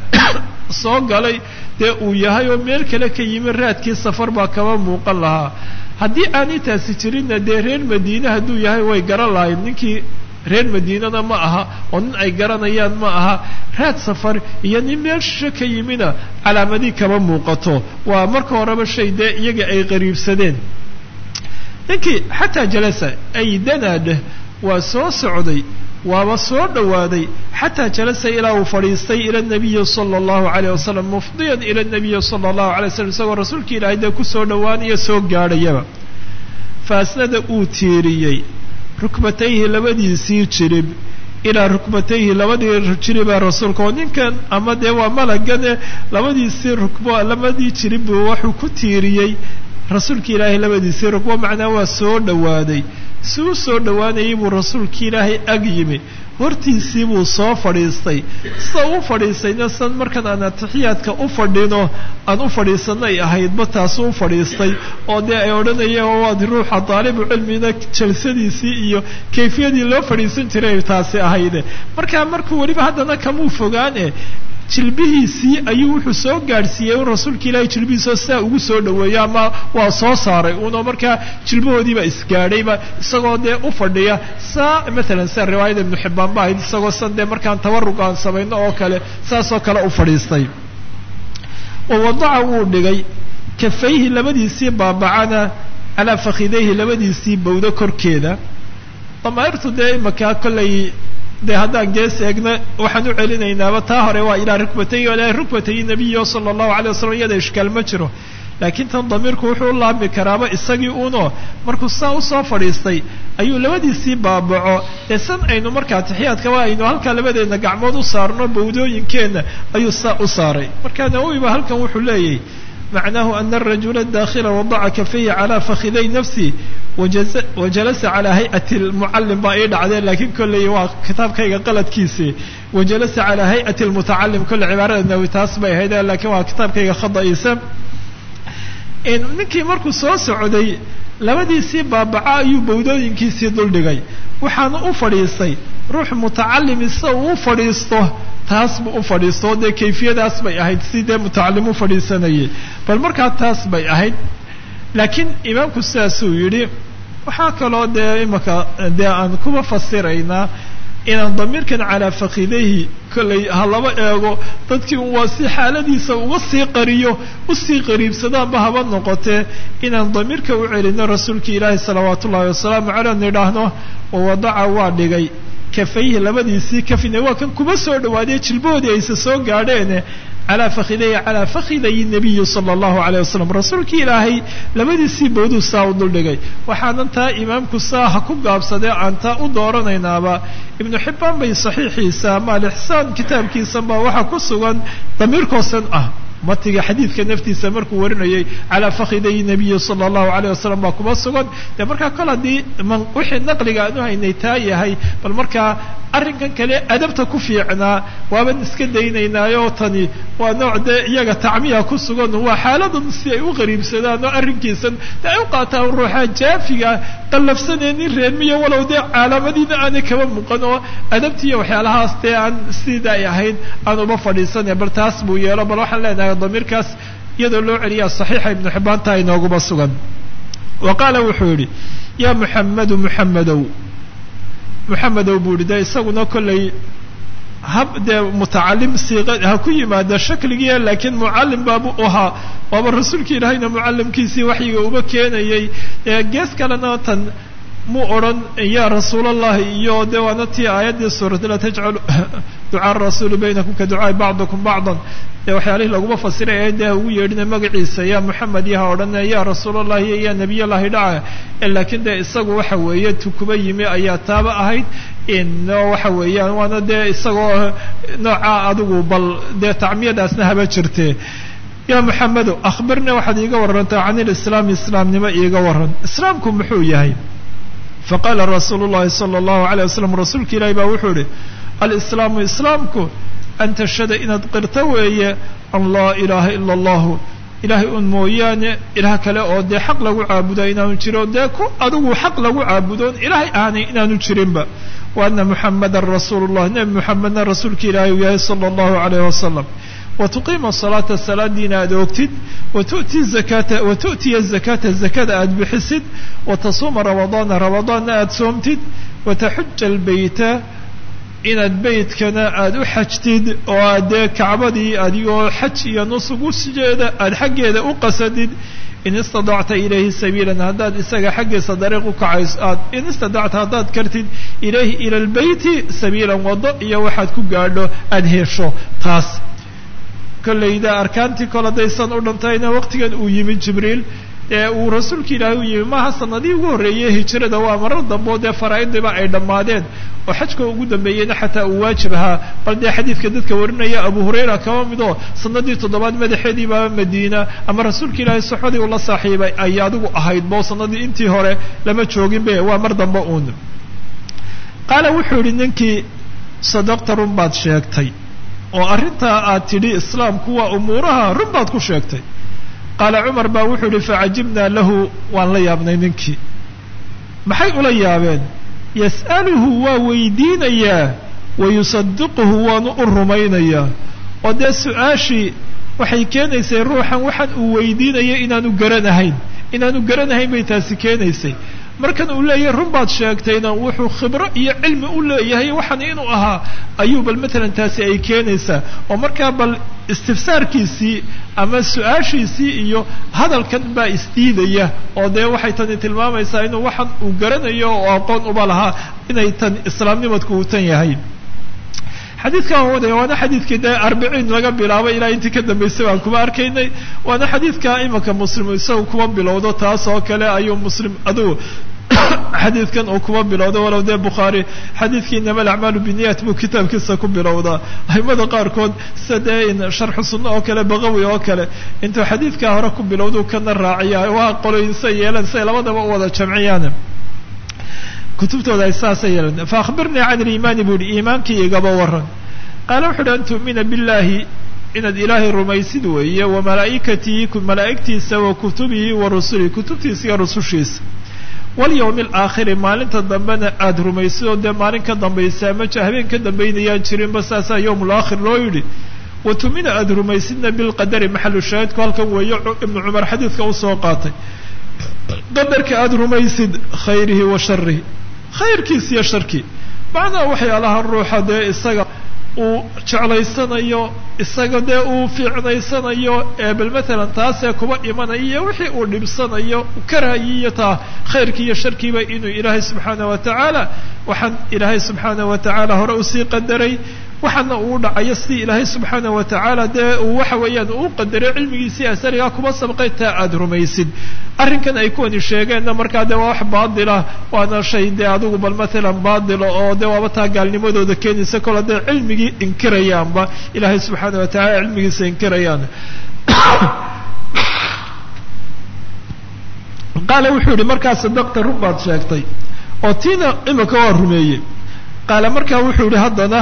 soo galay dee uu yahay oo meel kale ka yimi raadkii safar baa kama muuqan lahaa. Haddii aanay taasi jirinna dee reer madiine hadduu yahay way garan lahayd. Ninkii reer madiinana ma aha oo nin ay garanayaan ma aha. Raad safar iyo nin meel shisho ka yimina calaamadii kama muuqato. Waa marka horeba shay dee iyaga ay qariibsadeen. Ninkii xataa jalasa ay danaadheh waa soo socday waaba soo dhowaaday xataa jalasa ilaa uu fadhiistay ila nabiyi sala allahu alayh wasalam mufdiyan ila nabiyi sala allahu alay wasalam isagoo rasuulka ilaahay dee ku soo dhowaanaya soo gaadhayaba. Faasnada uu tiiriyey rukbatayhi labadiisii jirib ilaa rukbatayhi labadii jiribaa rasuulka oo ninkan ama dee waa malagane labadiisii rukbo labadii jirib buu wuxuu ku tiiriyey rasuulka ilaahay labadiisii rukbo macnaa waa soo dhowaaday si u soo dhowaanayay buu rasuulka ilaahay ag yimi hortiisii buu soo fadhiistay. Sida u fadhiistayna san markan aan atixiyaadka u fadhino aan u fadhiisanay ahaydba taasu u fadhiistay. Oo dee ay odhanayeen waad ruuxa daalibu cilmina jalsadiisii iyo kayfiyadii loo fadhiisan jiray taasi ahayde markaa markuu weliba haddana kamuu fogaane jilbihiisii ayuu wuxuu soo gaadhsiiyey un rasuulka ilaahay jilbihiisoo sidaa ugu soo dhaweeyo ama waa soo saaray. Uno markaa jilbahoodiiba isgaadhayba isagoo dee u fadhiya saa matalan sida riwaayada ibnu xibbaan ba ahayd isagoo san dee markaan tabarug aan samayno oo kale saasoo kale u fadhiistay. Wa wadaca wuu dhigay kafayhi labadiisii baabacana calaa fakhidayhi labadiisii bawdo korkeeda. Damaairtu dee imakaa kollay de haddaan gees eegna waxaan u celinaynaaba taa hore waa ilaa rukbatay ilaa rukbatay nabiyo sala allahu alay wasalam iyada ishkaal ma jiro. Laakiin tan damiirku wuxuu u laabmi karaaba isagii uno markuu saa u soo fadhiistay ayuu labadiisii baabaco. Ee san aynu markaa taxiyaadkaba aynu halkaa labadeedna gacmood u saarno bawdooyinkeenna ayuu saa u saaray. Marka nawowiba halkan wuxuu leeyahy macnahu ana arajula dakhila wadaca kafayhi calaa fakhiday nafsi wajalasa calaa hay'ati lmucallim baa ii dhacdeen laakiin kolley waa kitaabkayga qaladkiisi wajalasa calaa hay'ati lmutacalim kolle cibaarada nawi taas bay ahayd lakiin waa kitaabkayga khada'iisa ninkii markuu soo socday labadiisii baabaca ayuu bawdooyinkiisii duldhigay waxaana u fadhiistay. Ruux mutacalimi sida uu u fadhiisto taas buu u fadhiisto. Dee kayfiyadaas bay ahayd si dee mutacalim u fadhiisanayay bal markaa taas bay ahayd. Laakiin imaamku sidaasuu yidhi waxaa kaloo dee imaka dee aan kuba fasiraynaa inaan damiirkan calaa fakidayhi kollay ha laba eego dadkii waa si xaaladiisa uga sii qariyo u sii qariibsadaanba haba noqotee inaan damiirka u celino rasuulka ilaahi salawaat ullahi wasalaamu caleyh nidhaahno wawadaca waa dhigay kafayhi labadiisii kafine waa kan kuba soo dhawaadee jilbahoodii ayse soo gaadheene calaa fakidayhi calaa fakidayi nabiyi sala allahu alayh wasalam rasuulkii ilaahay labadiisii booduu saa u duldhigay waxaanan taa imaamku saa ha ku gaabsadee aan taa u dooranaynaaba ibnu xibbaan bay saxiixiisa ama alixsaan kitaabkiisan baa waxaa ku sugan damiirkoosan ah matiga xadiidka naftiisa markuu warinayay calaa fakidayi nabiyi sala allahu alayh wasalam baa kuma sugan dee markaa kol haddii wixii naqliga aan u haynay taa yahay bal markaa arrinkan kale adabta ku fiicnaa waaban iska daynaynaayo tani waa nooc dee iyaga tacmiya ku sugan waa xaaladan si ay u qariibsadaan oo arrinkiisan dee ay u qaataan ruuxa jaafiga qallafsanee nin reermiya walow dee caalamadiina aanay kaba muuqan oo adabtiiyo waxyaalahaas dee aan sida ay ahayd aan uba fadhiisanay bal taas buu yeelo bal waxaan leenahay damiirkaas iyadoo loo celiyaa saxiixa ibnu xibbaanta inooguba sugan. Wa wuxuu yidhi yaa muxammadu muxammadow muxamedow buu yihi dee isaguna kollay hab dee mutacalim siiqa ha ku yimaada shakligiia laakiin mucallim baabu ahaa. Waaba rasuulki ilaahayna mucallimkiisii waxyiga uba keenayay. Gees kalena tan muu odhan ya rasuul allahi iyo dee waana tii aayaddii suurat la tajcalu ducaa rasuuli baynakum ka ducaai bacdikum bacdan. Dee waxyaalihii laguma fasiray dee ugu yeedhina magaciisa ya moxamed yaha odhana ya rasuul allahi iyo ya nebiyallahi dhaca laakiin dee isagu waxa weeye tukuba yimi ayaa taaba ahayd. No waxa weeyaan waana dee isagoo noocaa adigu bal dee tacmiyadaasna haba jirte ya moxamedo akhbirna waxaad iiga warantaa can ilislaami islaamnimo iiga waran islaamku muxuu yahay faqaala rasuulu llahi sala allahu alayh wasalam rasuulka ilaahi baa wuxuu yihi alislaamu islaamku an tashhada inaad qirto weeye an laa ilaaha ila allahu ilaahay un mooyaane ilaah kale oo dee xaq lagu caabuda inaanu jiro dee ku adigu xaq lagu caabudoon ilaahay aanay inaanu jirinba wa ana muxamadan rasuulu llah nebi muxamedna rasuulka ilaahay uu yahay sala allahu alayh wasalam watuqiima salaata salaadiina aad oogtid watu'tiya zakata zakada aad bixisid watasuuma ramadaana ramadaanna aad soomtid wataxuja albeyta inaad beytkana aada u xajtid oo aad dee kacbadii adigoo xaj iyo nusug u sijeeda aada xaggeeda u qasadid in istadacta ilayhi sabiilan haddaad isaga xaggiisa dariiq u kacayso aad in istadacta haddaad kartid ilayhi ila sabiilan waddo iyo waxaad ku gaadho aada hesho taas kollayda arkaantii kol haddaysan u dhantayna waqtigan uu yimi jibriil ee uu rasuulka ilaahay u yimi maaha sanadihii ugu horreeyey hijrada waa marar dambeo dee faraa'idiba ay dhammaadeen. Oo xajka ugu dambeeyeyna xataa uu waajib ahaa. Bal dee xadiidka dadka warinaya abu hurayra kaba midoo sanadii toddobaad madaxeedii madiina ama rasuulka ilaahay soxodii ula saaxiibay ay adigu ahayd bo sanadii intii hore lama joogin be waa mar dambe uun. Qaala wuxuu yihi ninkii sadaqta run baad sheegtay oo arrintaa aad tidhi islaamku waa umuuraha run baad ku sheegtay. Qaala cumar baa wuxuu yihi facajibnaa lahu waan la yaabnay ninkii. Maxay ula yaabeen? Yas'aluhu waa weydiinayaa wayusadiquhu waanu u rumaynayaa oo dee su'aashii waxay keenaysay ruuxan waxaan uu weydiinaya inaanu garanahayn. Inaanu garanahayn bay taasi keenaysay markan uu leeyahay run baad sheegtayna wuxuu khibro iyo cilmi u leeyahay waxaan inuu ahaa ayuu bal matalan taasi ay keenaysaa. Oo markaa bal istifsaarkiisii ama su'aashiisii iyo hadalkan baa isdiidaya oo dee waxay tani tilmaamaysaa inuu waxaan uu garanayo oo aqoon uba lahaa inay tan islaamnimadku uu tan yahay xadiidkan wadaya waana xadiidkii dee arbiciin laga bilaabay ilaa intii ka dambaysay baan kuma arkaynay. Waana xadiidka imanka muslim isaga kuma bilowdo taas oo kale ayuu muslim adugu xadiidkan uu kuma bilowda walow dee bukhaari xadiidkii inama alacmaalu biniyat buu kitaabkiisa ku bilowdaa. Aimada qaarkood sida dee sharxu sunna oo kale baqawi oo kale intuu xadiidkaa hore ku bilowduu kana raaciya waa qoloyin say yeelan say labadaba u wada jamciyaan kutubtooda ay saasay fa akhbirnii can iliimaani buu yihi iimaankii igaba waran qaala wuxu uhi an tu'mina billahi inaad ilaahay rumaysid weeye wa malaa'ikatihi malaa'igtiisa wa kutubihi wa rusulihi kutubtiisa iyo rusushiisa. Walyawmi alaakhiri maalinta dambena aada rumaysid oo dee maalin ka dambaysa maja habeen ka dambaynayaan jirinba saasaa yowm alaakhir loo yidhi. Wa tumina aada rumaysidna bilqadari maxalu shaahidku halkan weeye ibnu cumar xadiidka u soo qaatay. Qadarka aada rumaysid khayrihi wa sharihi khayrkiis iyo sharkii macnaha waxyaalaha ruuxa dee isaga uu jeclaysanayo isaga dee uu fiicnaysanayo ee bal matalan taasee kuba imanayo iyo wixii uu dhibsanayo karahayiyo taa khayrkii iyo sharkiiba inuu ilaahay subxaana wa tacaala waxaan ilaahay subxaana wa tacaala hore u sii qadaray waxaana uu dhacayo sidii ilaahay subxaana wa tacaala dee uu waxa weeyaan uu qadaray cilmigiisii asarigaa kuma sabqay taa aada rumaysid. Arrinkan ay kuwani sheegeenna markaa dee waa wax baatila waana shay dee adigu bal matalan baatila oo dee waaba taa gaalnimadooda keenaysa kol hadday cilmigii inkirayaanba. Ilaahay subxaana wa tacala cilmigiisa inkirayaan qaala wuxuu yihi markaa sadaqta run baad sheegtay oo tiina imika waa rumeeyey. Qaala markaa wuxuu yihi haddana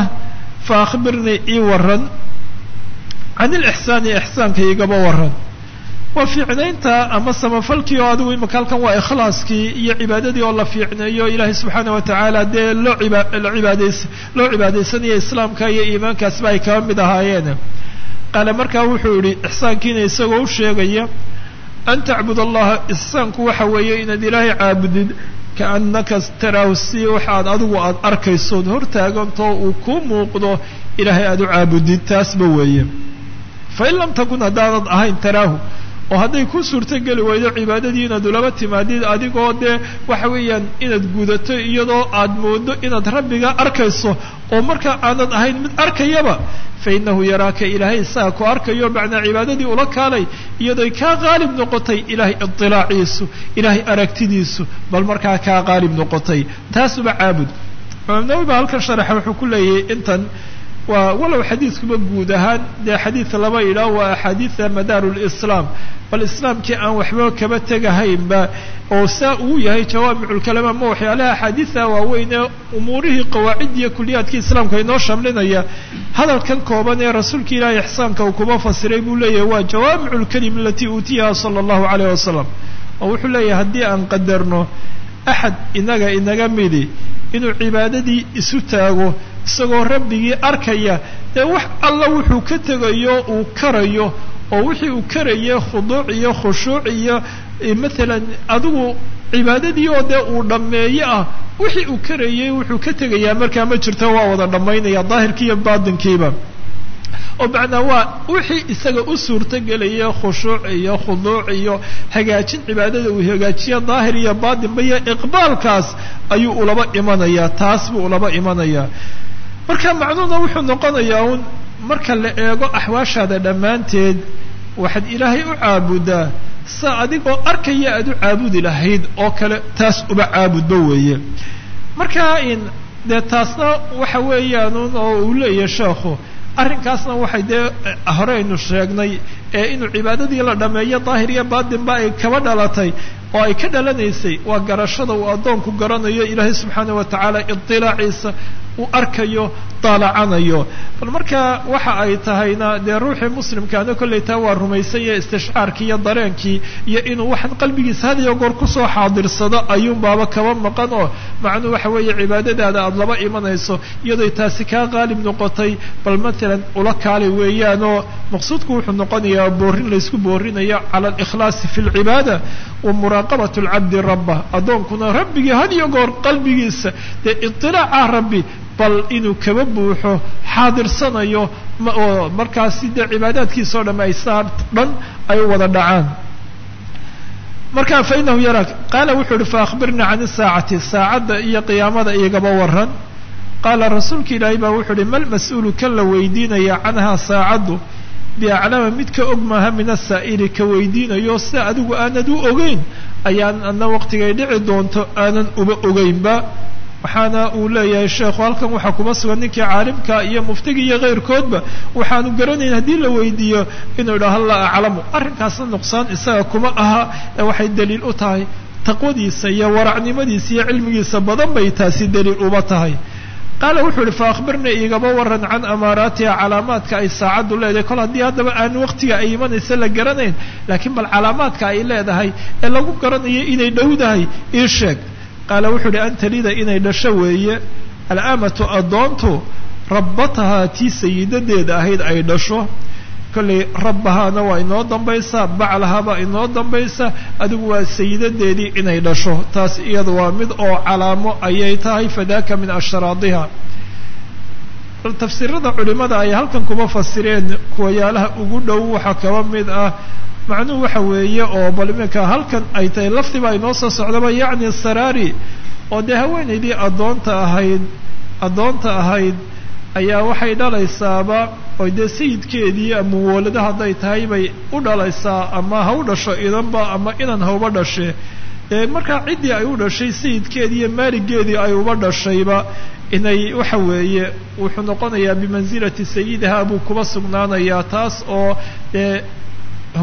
fa akhbirnii ii waran can ilixsaani ixsaanka igaba waran waa fiicnaynta ama samafalkii oo adigu imika halkan waa ikhlaaskii iyo cibaadadii oo la fiicneeyo ilaahay subxaana wa tacaala dee loo iba la cibaadays loo cibaadaysanayo islaamka iyo iimaankaasba ay kaba mid ahaayeen qaale markaa wuxuu yihi ixsaankiina isagoo u sheegaya an tacbud allaha ixsaanku waxa weeye inaad ilaahay caabudid kaannaka taraahu si waxaad adigu aada arkaysood hortaagantoo uu kuu muuqdo ilaahay aada u caabudid taasba weeye. Fain lam takun haddaanad ahayn taraahu oo hadday ku suurtogeli weydo cibaadadii inaad ulaba timaadid adigoo dee waxa weeyaan inaad gudato iyadoo aad moodo inaad rabbiga arkayso oo markaa aanad ahayn mid arkayaba fa inahu yaraaka ilaahay isaga ku arkayo macnaa cibaadadii ula kaalay iyadoy kaa qaalib noqotay ilaahay idilaaciisu ilaahay aragtidiisu bal markaa kaa qaalib noqotay. Taasuba caabud. Imaam nawowi baa halkan sharaxa wuxuu ku leeyahay intan waa walow xadiidkuba guud ahaan dee xadiid laba idhaa waa axaadiida madaaru lislaam bal islaamkii aan waxba kaba tegahaynba oo saa uu yahay jawaamiculkalaam ama waxyaalaha axaadiida waaweyn ee umuurihii qawaacid iyo kuliyaadkii islaamka inoo shamlinaya hadalkan kooban ee rasuulka ilaahay ixsaanka uu kuma fasiray buu leeyahay waa jawaamiculkalim alatii uutiyaha sala allahu caleyh wasalam oo wuxuu leeyahay haddii aan qadarno axad inaga inaga midi inuu cibaadadii isu taago isagoo rabbigii arkaya dee wax alla wuxuu ka tegayo uu karayo oo wixii uu karaya khuduuc iyo khushuuc iyo matalan adigu cibaadadii oo dee uu dhammeeyo ah wixii uu karayay wuxuu ka tegayaa markaa ma jirto waa wada dhammaynaya daahirkii iyo baatinkiiba oo macnaa waa wixii isaga u suurtogelaya khushuuc iyo khuduuc iyo hagaajin cibaadada uu hagaajiya daahir iyo baatinba iyo iqbaalkaas ayuu ulaba imanayaa taas buu ulaba imanayaa marka macnuhuna wuxuu noqonayaa un marka la eego axwaashaada dhammaanteed waxaad ilaahay u caabudaa sa adigoo arkaya aad u caabudi lahayd oo kale taas uba caabudba weeye. Marka in dee taasna waxa weeyaanun oo uu leeyahay sheekhu arrinkaasna waxay dee hore aynu sheegnay ee inuu cibaadadii la dhameeyo daahir iyo baatinba ay kaba dhalatay oo ay ka dhalanaysay waa garashada uu addoonku garanayo. Ilaahay subxaana wa tacaala idilaaciisa uu arkayo daalacanayo bal marka waxa ay tahayna dee ruuxii muslimkaana kollay taa waa rumaysanya istishcaarkii iyo dareenkii iyo inuu waxaan qalbigiisa had iyo goor ku soo xaadirsado ayuunbaaba kaba maqan oo macnuu waxa weeye cibaadadaada aada laba imanayso iyadoy taasi kaa qaalib noqotay. Bal matalan ula kaalay weeyaanoo maqsuudku wuxuu noqonayaa boorin laysku boorinayo cala alikhlaasi fi lcibaada wa muraaqabat alcabdi rabbah addoonkuna rabbigii had iyo goor qalbigiisa dee itilaaca rabbi bal inuu kaba buuxo xaadirsanayo oo markaasi dee cibaadaadkiisa o dham ay saa dhan ay u wada dhacaan. Marka fa inahu yaraak qaala wuxuu uhi fa akhbirnii can isaacati saacadda iyo qiyaamada igaba waran qaala rasuulka ilaahay baa wuxuu uhi mal mas'uulu kan la weydiinaya canhaa saacaddu? Biaclama mid ka og maaha min asaa'ili ka weydiinayo sida adigu aanad u ogeyn ayaan adna waqtigay dhici doonto aanan uba ogeynba waxaana uu leeyahay sheekhu halkan waxaa kuma sugan ninkii caalimka iyo muftiga iyo keyrkoodba. Waxaanu garanayn haddii la weydiiyo inuu idhaho la aclamu arrinkaasna nuqsaan isaga kuma aha ee waxay daliil u tahay taqwadiisa iyo waracnimadiisa iyo cilmigiisa badan bay taasi daliil uba tahay. Qaala wuxuu ihi fa akhbirnii igaba waran can amaaraatiha calaamaadka ay saacaddu leedahay. Kol haddii haddaba aan waqtiga ay imanaysa la garanayn laakiin bal calaamaadka ay leedahay ee lagu garanayo inay dhowdahay ii sheeg qaala wuxuu ihi antalida inay dhasho weeye alaamatu addoontu rabbatahaa tii sayidadeeda ahayd ay dhasho. Kollay rabbahaana waa inoo dambaysaa baclahaabaa inoo dambaysa adigu waa sayidadeedii inay dhasho. Taas iyada waa mid oo calaamo ayay tahay fadaaka min ashraadiha tafsiirada culimada ay halkan kuma fasireen kuwayaalaha ugu dhow waxaa kaba mid ah macnuhu waxa weeye oo bal iminka halkan ay tahay lafdiba inoo soo socdaba yacni saraari. Oo dee haweenaydii addoonta ahayd addoonta ahayd ayaa waxay dhalaysaaba oo dee sayidkeedii ama woolada hadday tahay bay u dhalaysaa ama ha u dhasho idanba ama inan hauba dhashe. Ee markaa ciddii ay u dhashay sayidkeedii iyo maaligeedii ay uba dhashayba inay waxa weeye wuxuu noqonayaa bimansilati sayidiha buu kuba sugnaanayaa taas oo dee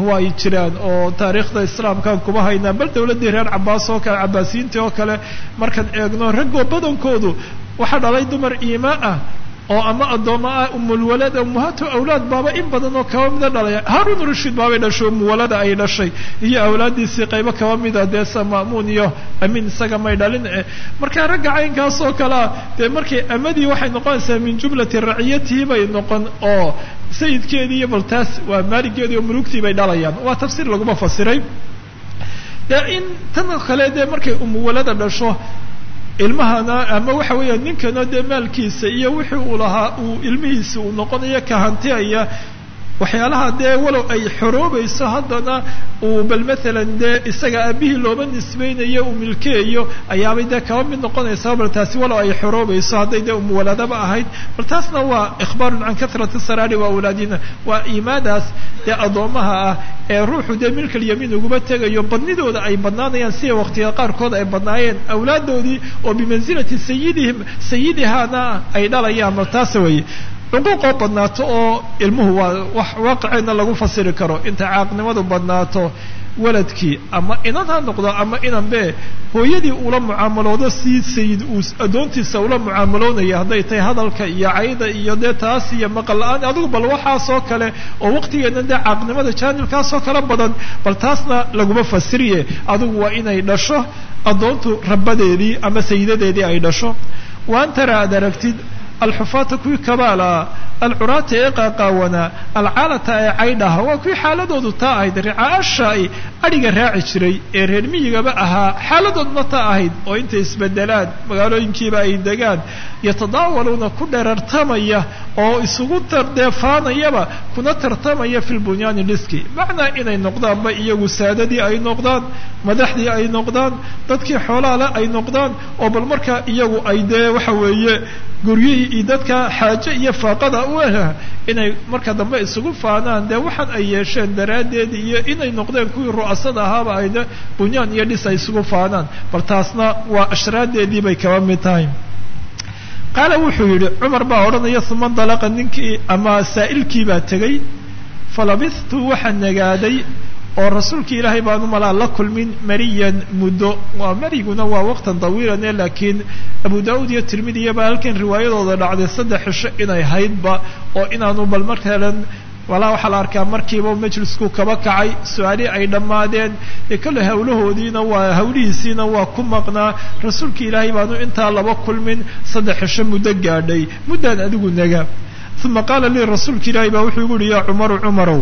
waa ay jiraan oo taariikhda islaamkaan kuma haynaa bal dawladdii reer cabaas oo kale cabaasiyiintii oo kale markaan eegno raggoo badankoodu waxaa dhalay dumar iimaa ah oo ama addooma ah umulwalad ummuhaatu awlaad baaba in badan oo kaba mida dhalaya haarun rashid baabay dhashay umuwalada ay dhashay. Iyo awlaaddiisii qaybo kaba mida dee sa ma'muun iyo amiin isaga may dhalin markaa ragga caynkaas oo kale ah dee markay amadii waxay noqonaysaa min jumlati raciyatihi bay noqon oo sayidkeedii iyo bal taas waa maaligeedii oo mulugtii bay dhalayaan. Waa tafsiir laguma fasiray. Dee in tan kale dee markay umuwalada dhasho ilmahana ama waxa weeya ninkana dee maalkiisa iyo wixii uu lahaa uu ilmihiisa uu noqonayo kahantiyaya waxyaalaha dee walow ay xoroobayso haddana uu bal maalan dee isaga aabihii looba nisbaynayo uu milkeeyo ayaabay dee kaba mid noqonaysaa bal taasi walow ay xoroobayso hadday dee umuwaladaba ahayd. Bal taasna waa ikhbaarun can kahrati saraari wa awlaadina waa iimaadaas dee addoomaha ah ee ruuxu dee milkal yamiin uguma tegayo badnidooda ay badnaanayaan sida waqtiga qaarkood ay badnaayeen awlaaddoodii oo bimansilati sayidihim sayidihaana ay dhalayaan bal taas weeye cuquuqoo badnaato oo ilmuhu waa waaqiceenna lagu fasiri karo inta caaqnimadu badnaato waladkii ama inan ha noqdo ama inan be hooyadii ula mucaamaloodo si sayid uu addoontiisa ula mucaamaloonaya hadday tahay hadalka iyo cayda iyo dee taas iyo maqal la'aan adigu bal waxaasoo kale oo waqtigeena dee caaqnimada jaanibkaasoo kale badan bal taasna laguma fasiriye. Adigu waa inay dhasho addoontu rabadeedii ama sayidadeedii ay dhasho. Waan tara aragtid alxufaata kuwii kabaala alcuraata ee qaaqaawanaa alcaalata ee caydhaha waa kuwii xaaladoodu taa ahayd ricaashaai adhiga raaci jiray ee reer miyigaba ahaa xaaladoodna taa ahayd oo intay isbedelaan magaalooyinkiiba ay degaan yatadaawaluuna ku dherartamaya oo isugu tardeefaanayaba kuna tartamaya fi lbunyaani dhiski macnaa inay noqdaanba iyagu saadadii ay noqdaan madaxdii ay noqdaan dadkii xoolaale ay noqdaan oo bal markaa iyagu ay dee waxa weeye guryihii iyo dadka xaaje iyo faaqada u ah inay marka dambe isugu faanaan. Dee waxaan ay yeesheen daraaddeed iyo inay noqdeen kuwii ru'asada ahaaba ayna bunyaan iyo dhis ay isugu faanaan. Bal taasna waa ashraadeedii bay kaba mid tahay. Qaala wuxuu yidhi cumar baa odhanaya uma dalaqa ninkii ama saa'ilkii baa tegey. Falabithtu waxaa nagaaday oo rasuulka ilaahay baanu malaa la kulmin mariyan muddo. Waa mariguna waa waqtan dawiilane laakiin abu daa'uud iyo tirmidiya baa halkan riwaayadooda dhacday saddex cisho inay haydba oo inaanu bal markalan walaa waxaa la arkaa markiiba majlisku kaba kacay su'aali ay dhammaadeen. Ee kale hawlahoodiina waa hawlihiisiina waa ku maqnaa. Rasuulka ilaahay baanu intaa laba kulmin saddex cisho muddo gaadhay. Muddaan adigu naga. Uma qaala lii rasuulka ilaahay baa wuxuu igu yihi yaa cumaru cumarow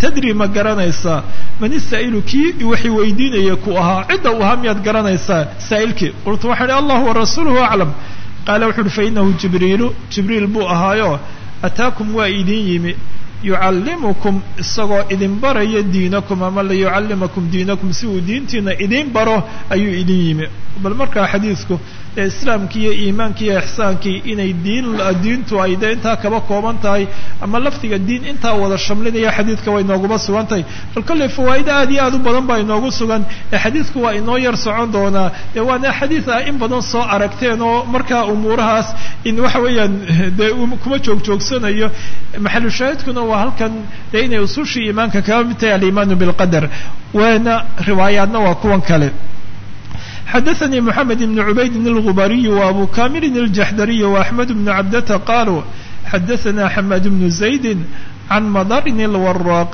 tadri ma garanaysaa man isaa'ilu kii waxay weydiinaya ku ahaa cidda uu ahaa miyaad garanaysaa saa'ilkii qultu waxaa ihi allah warasuuluhu aclam qaala wuxu uhi fainahu jibriilu jibriil buu ahaayo ataakum waa idin yimi yucallimukum isagoo idin baraya diinakum ama liyucallimakum diinakum si uu diintiina idin baro ayuu idin ee islaamkii iyo iimaankii iyo ixsaankii inay diin diintu ay dee intaa kaba kooban tahay ama lafdiga diin intaa wada shamlinaya xadiidka way inooguma sugan tahay. Bal kolley fawaa'ida aad iyo aad u badan baa inoogu sugan ee xadiidku waa inoo yar socon doonaa dee waana xadiid ah in badan soo aragteen oo markaa umuurahaas in waxa weeyaan dee kuma joogjoogsanayo maxalu shaahidkuna waa halkan dee inay usushii iimaanka kaba mid tahay alimaanu bilqadar waana riwaayaadna waa kuwan kale xadaثnي mحamed بن عubayd الغubariي وأbu kamil الجaxdariي وأحmed بن cabdة qalوا xadaثna xmad بن زayd عan mdrn الwراq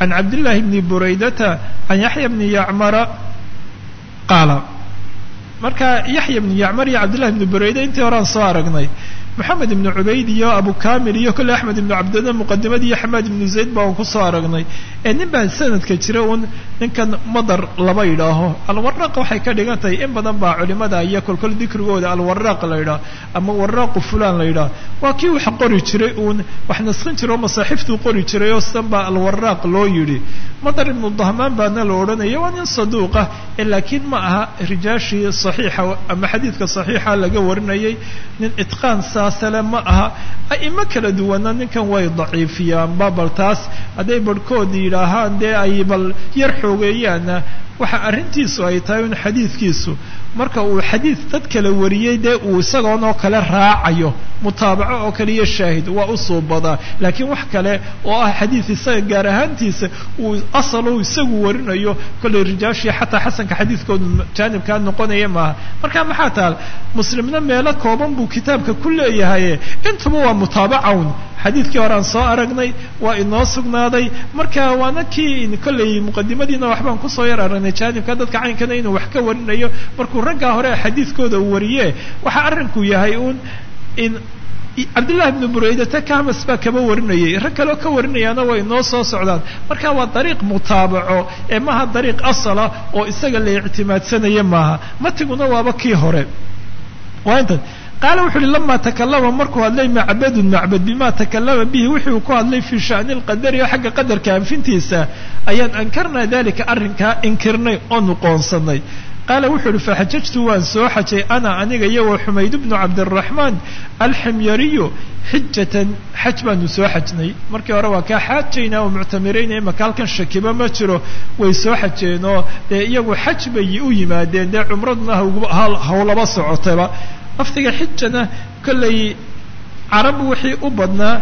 عan cabdاللahi بn buraydata عan yaحya بn yacmara qaala marka yaحya بn yacmar iyo cabdالlahi بn burayda intii horean soo aragnay moxamed ibnu cubayd iyo abu kamil iyo kolle axmed ibnu cabdilla muqadimadii iyo xamaad ibnu zayd baa un ku soo aragnay. Ee nin baa sanadka jira uun ninkan madar laba yidhaaho. Alwaraq waxay ka dhigan tahay in badan baa culimada iyo kolkol dikrigooda alwaraq la yidhaah ama waraaqu fulan la yidhaah. Waa kii wax qori jiray uun wax naskin jira oo masaaxiiftuu qori jiray oo sidan baa alwaraq loo yidhi. Madar ibnu dahmaan baana la odhanaya waa nin saduuqah ee laakiin ma aha rijaashii saxiixa ama xadiidka saxiixa laga warinayay nin itqaan saasale ma aha. A'imo kala duwana ninkan way daciifiyaan babal taas hadday barhkood yidhaahaan dee ay bal yar xoogeeyaanna waxa arrintiisu ay tahay in xadiidkiisu. Marka uu xadiid dad kala wariyey dee uu isagoonoo kale raacayo mutaabaco oo kale iyo shaahid waa u suubadaa laakiin wax kale oo ah xadiid isaga gaar ahaantiisa uu asalo isagu warinayo kolley rijaashii xataa xasanka xadiidkoodu jaanibkaa noqonaya maaha. Marka maxaa taal? Muslimna meelo kooban buu kitaabka ku leeyahaye intuba waa mutaabacawn. Xadiidkii hore aan soo aragnay waa inoo sugnaaday. Marka waana kii kolley muqadimadiina waxbaan ku soo yar aragnay jaanibka dadka caynkana inuu wax ka warinayo. Markuu raggaa hore xadiidkooda uu wariye waxaa arrinku yahay uun in cabdillahi ibnu buraydata kahmas baa kaba warinayay rag kaleo ka warinayaana way inoo soo socdaan. Marka waa dariiq mutaabaco ee maaha dariiq asala oo isaga la ictimaadsanaya maaha. Matiguna waaba kii hore. Waa intan qaala wuxu uhi lama takalama markuu hadlay macbadun macbad bima takalama bihi wixii uu ku hadlay fii sha'ni lqadari oo xagga qadarka anfintiisa ayaan ankarnaa dalika arrinkaa inkirnay oo nuqoonsanay qaala wuxuu uhi faxajajtu waan soo xajay ana aniga iyo wa xumayd bnu cabdiraxmaan alximyariyu xijatan xaj baanu soo xajnay markii hore waa kaa xaajaynaa oo muctamirayna imaka halkan shakiba ma jiro way soo xajeen oo dee iyagu xaj bay u yimaadeen dee cumraduna hawlaba socotaba lafdiga xijana kollay carab wixii u badnaa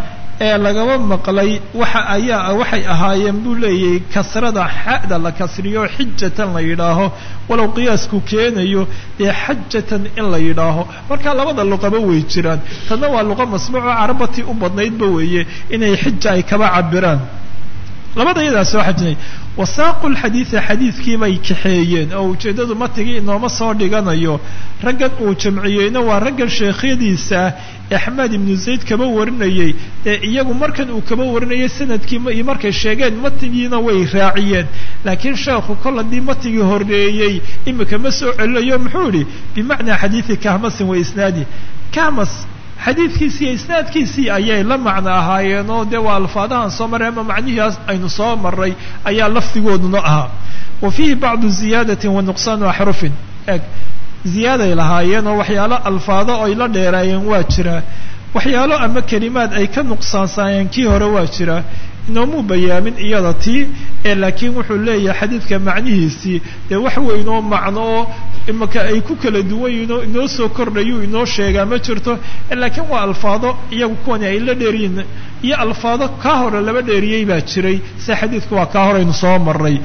ee lagaba maqlay waxa ayaa waxay ahaayeen buu leeyahay kasrada xa'da la kasriyo xijatan la yidhaaho walow qiyaasku keenayo dee xajatan in la yidhaaho. Marka labada luqaba way jiraan. Tanna waa luqa masmuuco carabatii u badnaydba weeye inay xija ay kaba cabiraan labada iyadaa soo xajinay. Wasaaqu lxadiida xadiidkii bay kaxeeyeen. Oo ujeeddadu matigii inooma soo dhiganayo. Raggan uu jamciyeyna waa raggan sheekhyadiisa ee axmed ibnu zayd kaba warinayey. Ee iyagu markan uu kaba warinayay sannadkii iyo markay sheegeen matigiina way raaciyeen. Laakiin sheekhu kol haddii matigii horreeyey imika ma soo celinayo muxuu idhi bimacnaa xadiidi kahmasin wa isnaadi. Kahmas xadiidkiisii iyo isnaadkiisii ayay la macno ahaayeen oo dee waa alfaadahan soo marray ama macnihiias aynu soo maray ayaa lafdigooduna ahaa. Wa fiihi bacdu ziyaadatin wa nuqsaanu axrufin eeg ziyaaday lahaayeen oo waxyaalo alfaado ay la dheeraayeen waa jira. Waxyaalo ama kelimaad ay ka nuqsaansaayeen kii hore waa jira inoomuu bayaamin iyada tii ee laakiin wuxuu leeyahay xadiidka macnihiisii dee wax weynoo macno oo imaka ay ku kala duwan yihin oo inoo soo kordhayuu inoo sheegaa ma jirto laakiin waa alfaado iyagu kuwani ay la dheeriyiin iyo alfaado kaa hore laba dheeriyey baa jiray se xadiidku waa kaa horeynu soo maray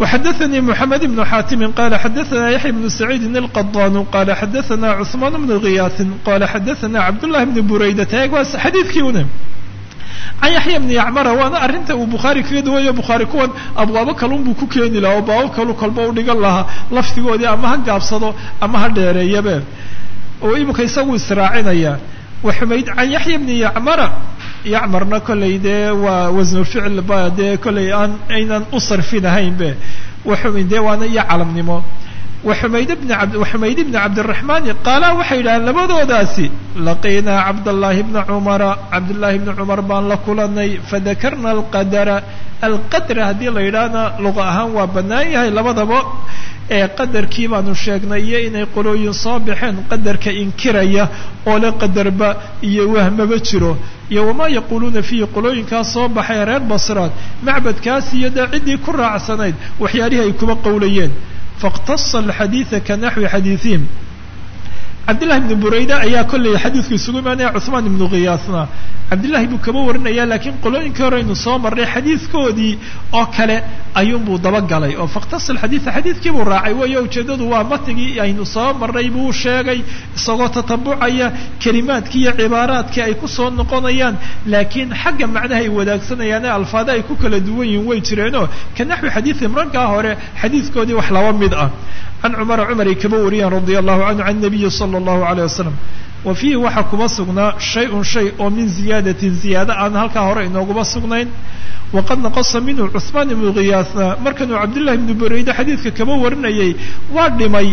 وxdثnي محمد بن xاtم qال xdثna يحيى بن سعيد القضان qال xdثna عثمان بن غyاث qال xdثna cبدالله بن برaydة waa xadiidkii une can yaxya bni yacmara waana arrinta uu bukhaari kaga duwayo bukhaari kuwan abwaabo kalun buu ku keeni lahaa oo baabo kalu kolba u dhigan lahaa. Lafdigoodii ama ha gaabsado ama ha dheereeyabe oo iminka isagu israacinaya wa xumayd can yaxya bni yacmara yacmarna kollay dee waa wasnu ficil ba dee kollay aan aynan u sarfinahaynbe wa xumayd dee waana iyo calamnimo waxumayd bni cabdiraxmaani qaala waxay yidhahdeen labadoodaasi laqiynaa cabdallaahi bna cumara cabdullaahi bni cumar baan la kulanay fadakarna alqadara alqadra haddii la yidhaahna luqa ahaan waa bannaan yahay labadaba ee qadarkii baanu sheegnay iyo inay qolooyin soo baxeen qadarka inkiraya oo le qadarba iyo wahmaba jiro iyo wamaa yaquuluuna fiihi qolooyinkaas soo baxay reer basraan macbadkaas iyo dee ciddii ku raacsanayd waxyaalihii ay kuba qowlayeen alxadiida ka naxwi xadiiثihim cabdillahi ibnu burayda ayaa kollay xadiidku isugu imaanaya cuثmaan ibnu khiyaasna cabdillahi buu kaba warinaya laakiin qolooyinkii hore aynu soo marray xadiidkoodii oo kale ayuunbuu dabagalay oo faاqtasa alxadiida xadiidkii buu raacay. Weeyo ujeeddadu waa matnigii aynu soo marray buu sheegay isagoo tatabucaya kelimaadkii iyo cibaaraadkii ay ku soo noqonayaan. Laakiin xagga macnaha ay wadaagsanayaan ee alfaada ay ku kala duwan yihiin way jireenoo. Ka naxwi xadiidihim raggaa hore xadiidkoodii wax laba mid ah can cumara cumar ay kaba wariyaan radia allahu canhu can nabiyi sala allahu alayh wasalam wa fiihi waxaa kuma sugnaa shay-un shay oo min ziyaadatin ziyaado aan halkaa hore inooguma sugnayn. Waqad naqasa minhu cuثmaan ibnu khiyaasna markanuu cabdillahi ibnu burayde xadiidka kaba warinayay waa dhimay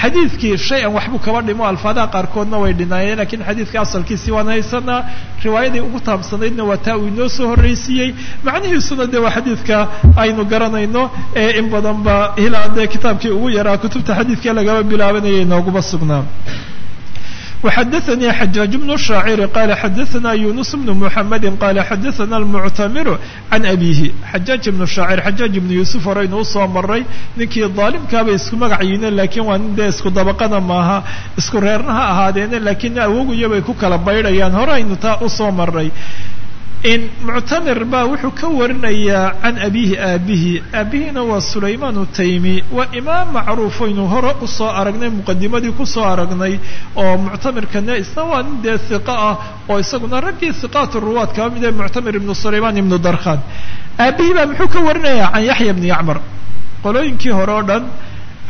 xadiidkii shay-an waxbuu kaba dhimo alfaadaha qaarkoodna way dhinaayeen lakiin xadiidka asalkiisii waan haysanaa riwaayadii ugu taabsanaydna waa taa uu inoo soo horraysiiyey. Macnihiisuna dee waa xadiidka aynu garanayno ee in badan ba hilaa dee kitaabkii ugu yaraa kutubta xadiidka lagaba bilaabanayay inooguma sugnaa وxdثnي xجاaج بن الشhاacر qال xdثna يuنس بن محمد qال xdثna المcتmر عن أbيه xجاaج بن الشhاacر xجاaج بن يوسف horeynu usoo maray ninkii ظaalimkaabay isku magac yihiin lakiin waa nin dee isku dabaqana maaha isku reerna ha ahaadeene lakiin awoguya bay ku kala baydhayaan hore aynu taa usoo maray in muctamir baa wuxuu ka warinayaa can abiihi aabihi aabihiina waa sulaymaan utaymi. Waa imaam macruuf aynu hore u soo aragnay muqadimadii ku soo aragnay oo muctamirkana isna waa nin dee hiqa ah oo isaguna raggii hiqaat ruwaad kaba mid ee muctamir ibnu sulaymaan ibnu darkhan. Aabihii baa muxuu ka warinayaa can yaxya bni yacmar. Qolooyinkii hore oo dhan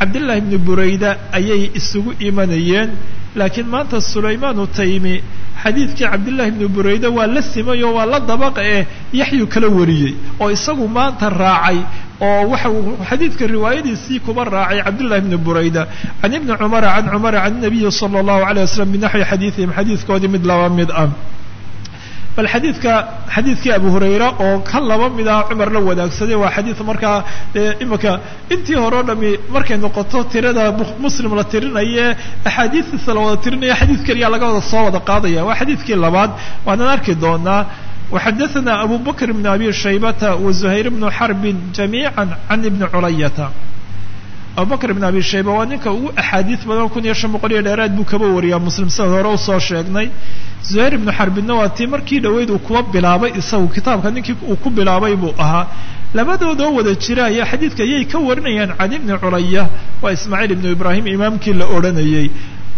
cabdillahi ibni burayda ayay isugu imanayeen laakiin maanta sulaymaan utaymi xadiidkii cabdillahi ibni burayda waa la simay oo waa la dabaqa eh yaxyu kala wariyey oo isagu maanta raacay oo waxa xadiidka riwaayadiisii kuba raacay cabdillahi ibni burayda. Can ibni cumara can cumara can nabiyi sala allahu alayh wasalam binaxwi xadiidihim xadiidkoodii mid laba mid ah bal xadiidka xadiidkii abu hurayra oo ka laba mid ah cumar la wadaagsaday waa xadiid markaa imika intii hore o dhami markay noqoto tirada muslim la tirinaye axaadiistiisa la wada tirinaya xadiid keliya laga wada soo wada qaadaya. Waa xadiidkii labaad waanaan arki doonaa waxadaثana abu bakr bn abi shaybata wa zuhayr bnu xarbin jamiica can ibni culayata abubakr bn abi shayba waa ninka ugu axaadiis badan kun iyo shan boqol iyo dheeraad buu kaba wariyaa muslim sida hore u soo sheegnay zuhayr ibnu xarbinna waa tii markii dhaweyd uu kuwa bilaabay isagu kitaabka ninkii uu ku bilaabay buu ahaa labadoodoo wada jira ayaa xadiidka ayay ka warinayaan can ibni culaya waa ismaaciil ibnu ibraahim imaamkii la odhanayay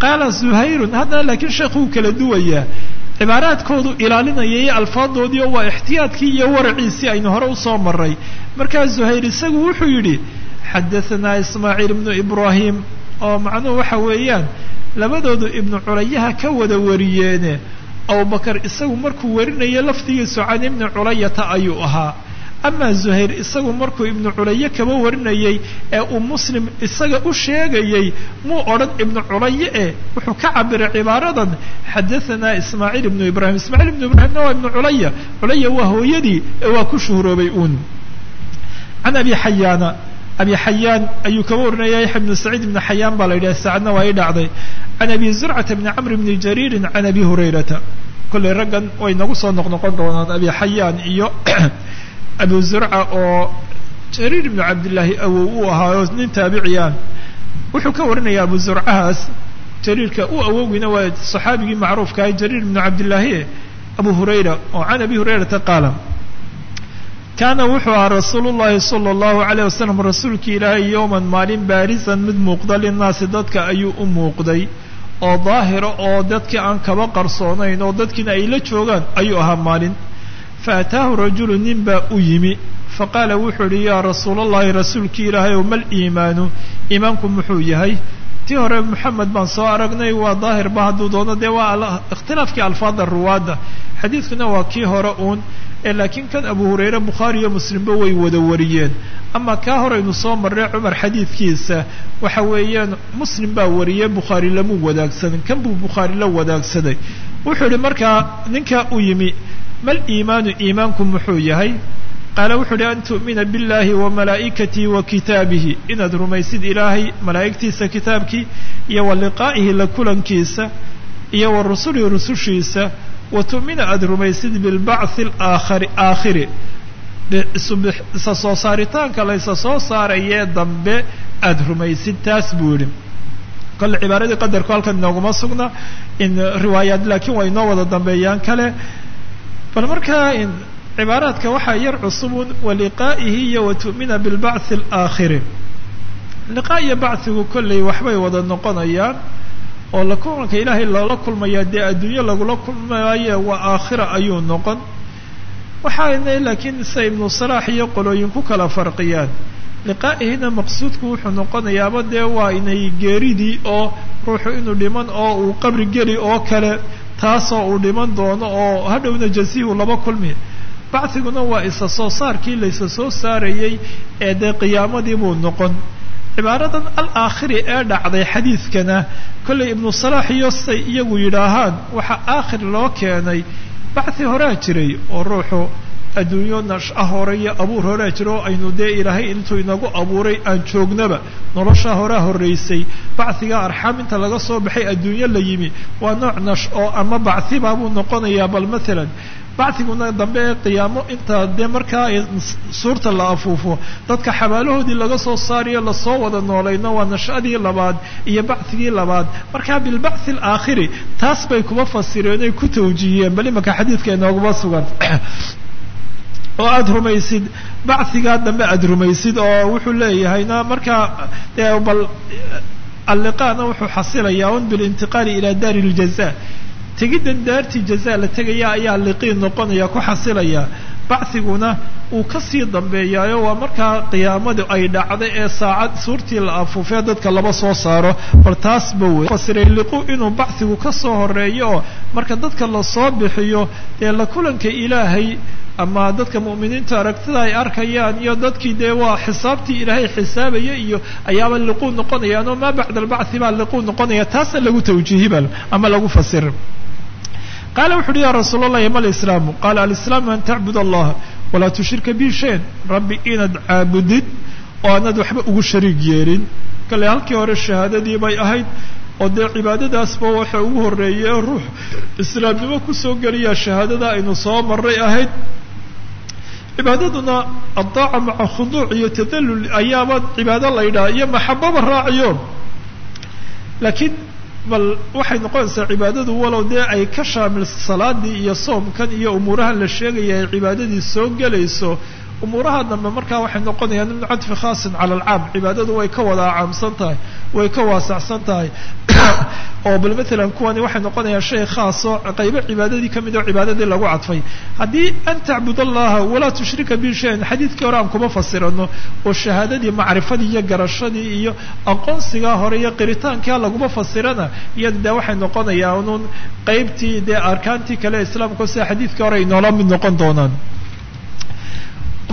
qaala zuhayrun haddana laakiin sheekhu wuu kala duwayaa cibaaraadkoodu ilaalinaya iyo alfaadoodii oo waa ixtiyaadkii iyo waraciisii aynu hore u soo maray markaa zuhayr isagu wuxuu yidhi xadaanaa ismaaciil ibnu ibraahim oo macnuhu waxa weeyaan labadoodu ibnu culayaha ka wada wariyeene abubakar isagu markuu warinayo laftigiisu can ibni culayata ayuu ahaa amaa zuhayr isagu markuu ibnu culaye kaba warinayay ee uu muslim isaga u sheegayay muu odhan ibnu culaye eh wuxuu ka cabiray cibaaradan xadaanaa ismaaciil ibnu ibraahim ismaaciil ibnu ibraahimna waa ibnu culaya culaya waa hooyadii ee waa ku shuhuroobay uun can abi xayaana abi xayaan ayuu kaba warinaya yaxya bnu saciid ibni xayaan baa la yidhaha saacadna waa i dhacday. Can abi zurcata bni camr bni jariirin can abi hurayrata. Kollay raggan way nagu soo noqnoqon doonaan abi xayaan iyo abu zurca oo jariir ibnu cabdillaahi awow uu ahaa oo nin taabiciyaan. Wuxuu ka warinaya abu zurcahaas jariirka u awowgiina waa saxaabigii macruufka ahay jariir ibnu cabdillaahi abu hurayra oo can abi hurayrata qaala kaana wuxuu ahaa rasuulu llahi sala allahu alayh wasalam rasuulkii ilaahay yowman maalin baarisan mid muuqda linnaasi dadka ayuu u muuqday oo daahira oo dadkii aan kaba qarsoonayn oo dadkiina ay la joogaan ayuu ahaa maalin. Fa ataahu rajulu nin baa u yimi faqaala wuxuu idhi yaa rasuulallahi rasuulkii ilaahay ow mal iimaanu? Iimaanku muxuu yahay tii hore moxamed baan soo aragnay waa daahirba hadduu doono dee waa ikhtilaafkii alfaada ruwaadda. Xadiidkuna waa kii hore uun laakiin kan abu hurayre bukhaari iyo muslimba way wada wariyeen. Ama kaa horaynu soo marray cumar xadiidkiisa waxa weeyaan muslim baa wariyey bukhaari lamu wadaagsanin kan buu bukhaari la wadaagsaday. Wuxuu yihi markaa ninka u yimi mal iimaanu iimaanku muxuu yahay qaala wuxuu uhi an tu'mina biاllahi wa malaa'ikatihi wa kitaabihi. Inaad rumaysid ilaahay malaa'igtiisa kitaabkii iyo wa liqaa'ihi la kulankiisa iyo wa rusulihi rusushiisa. Wa tu'mina aada rumaysid bilbacthi alaakhari aakhiri. Isa soo saaritaanka la soo saarayee dambe aada rumaysid taas buu yidhi. Kole cibaaradii qadarku halkan inooguma sugna in riwaayaad laakiin waa inoo wada dambeeyaan kale. Bal markaa cibaaraadka waxaa yar cusubun waliqaa'ihi iyo wa tu'mina bilbacthi alaakhiri. Liqaa iyo bachigu kolley waxbay wada noqonayaan oo la kulanka ilaahay loola kulmayaa dee adduunyo lagula kulmaayo waa aakhira ayuu noqon. Waxaana laakiin sida ibnu salaax iyo qolooyin ku kala farqiyaan. Liqaa'ihina maqsuudku wuxuu noqonayaaba dee waa inay geeridii oo ruuxu inuu dhiman oo uu qabri geli oo kale taasoo uu dhiman doono oo hadhowna jasiihu laba kulmi baciguna waa isa soo saarkii laysa soo saarayey ee dee qiyaamadii buu noqon. Cibaaradan alaakhiri ee dhacday xadiidkana kollay ibnu salaax iyo iyagu yidhaahaan waxaa aakhir loo keenay bacthi horaa jiray oo ruuxu adduunyo nash-a hore iyo abuur horaa jira oo aynu dee ilaahay intuu inagu abuuray aan joognaba noloshaa horaa horraysay bachiga arxaam inta laga soo baxay adduunyo la yimi waa nooc nash oo ama bachiba buu noqonayaa bal matalan baciguna dambe ee qiyaamo inta dee markaa suurta la afuufo. Dadka xabaalahoodii laga soo saariyo la soo wada noolayno waa nashadii labaad iyo bacigii labaad. Markaa bilbachi alaakhiri taas bay kuma fasireen ay ku tawjiihiyeen. Bal imanka xadiidka inooguma sugan. Oo aada rumaysid bachigaa dambe aada rumaysid oo wuxuu leeyahayna markaa bal alliqaana wuxuu xasilayaa un bilintiqaali ila daari iljaza tegiddan daartii jaza la tegaya ayaa liqiin noqonaya ku xasilaya bachiguna uu ka sii dambeeyaayo. Waa markaa qiyaamadu ay dhacday ee saacad suurtii la afuufee dadka laba soo saaro. Bal taasba wey fasiray liqu inuu bachigu ka soo horeeyo oo marka dadka la soo bixiyo dee la kulanka ilaahay ama dadka mu'miniinta aragtida ay arkayaan iyo dadkii dee waa xisaabtii ilaahay xisaabaya iyo ayaaba liquu noqonayaan oo maa bacda albachi baa liquu noqonaya taasna lagu tawjiihibal ama lagu fasir qaala wuxu uhi ya rasuul allahi ma alislaamu qaala alislaamu an tacbud allaha walaa tushrika bi shayn rabbi inaad caabudid oo aanad waxba ugu shariig yeelin kale halkii hore shahaadadii bay ahayd oo dee cibaadadaasba waxa ugu horreeyay ee ruux islaamnimo ku soo geliya shahaadada aynu soo maray ahayd cibaadaduna addaaca maca khuduuc iyo tadallul ayaaba cibaado la iyo maxababa raaciyo laakiin bal waxay noqonaysaa cibaadadu walow dee ay ka shaamil salaadii iyo soomkan iyo umuurahan la sheegaya ay cibaadadii soo gelayso umuuraha dambe markaa waxay noqonayaan min cadfi khaasin cala alcaam cibaadadu way ka wada acaamsan tahay way ka waasacsan tahay. Oo bal matalan kuwani waxay noqonayaan shay khaasoo qaybo cibaadadii ka mid oo cibaadadii lagu cadfay. Haddii an tacbud allaha walaa tushrika bi shayan xadiidkii hore aan kuma fasirano oo shahaadadii macrifadii iyo garashadii iyo aqoonsigaa hore iyo qiritaankaa laguma fasirana iyada dee waxay noqonayaa unuun qeybtii dee arkaantii kale islaamka sida xadiidkii hore ay noola mid noqon doonaan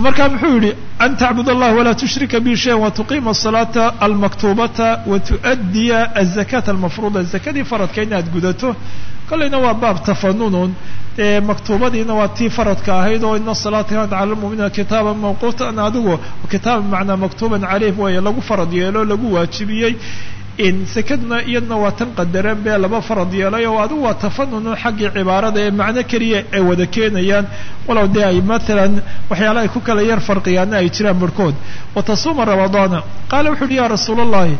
markaa muxuu yihi an tacbud allah walaa tushrika bi shayan watuqiima asalaata almaktubata watu'addiya azakata almafruuda. Zakadii faradka inaad gudato kolleyna waa baab tafanunun dee maktuubadiina waa tii faradka ahayd oo ina salaata kanat cala lmu'miniina kitaaban mawquutan adigu kitaaban macnaa maktuuban caleyh weeye lagu farad yeelo lagu waajibiyey sekaduna iyaduna waa tan qadaran bee laba farad yeelay oo adigu waa tafanunu xaggii cibaarada ee macno keliya ay wada keenayaan. Walow dee ay maalan waxyaala ay ku kala yar farqiyaana ay jiraan barhkood wa tasuuma ramadaana qaala wuxu uhi ya rasuul allahi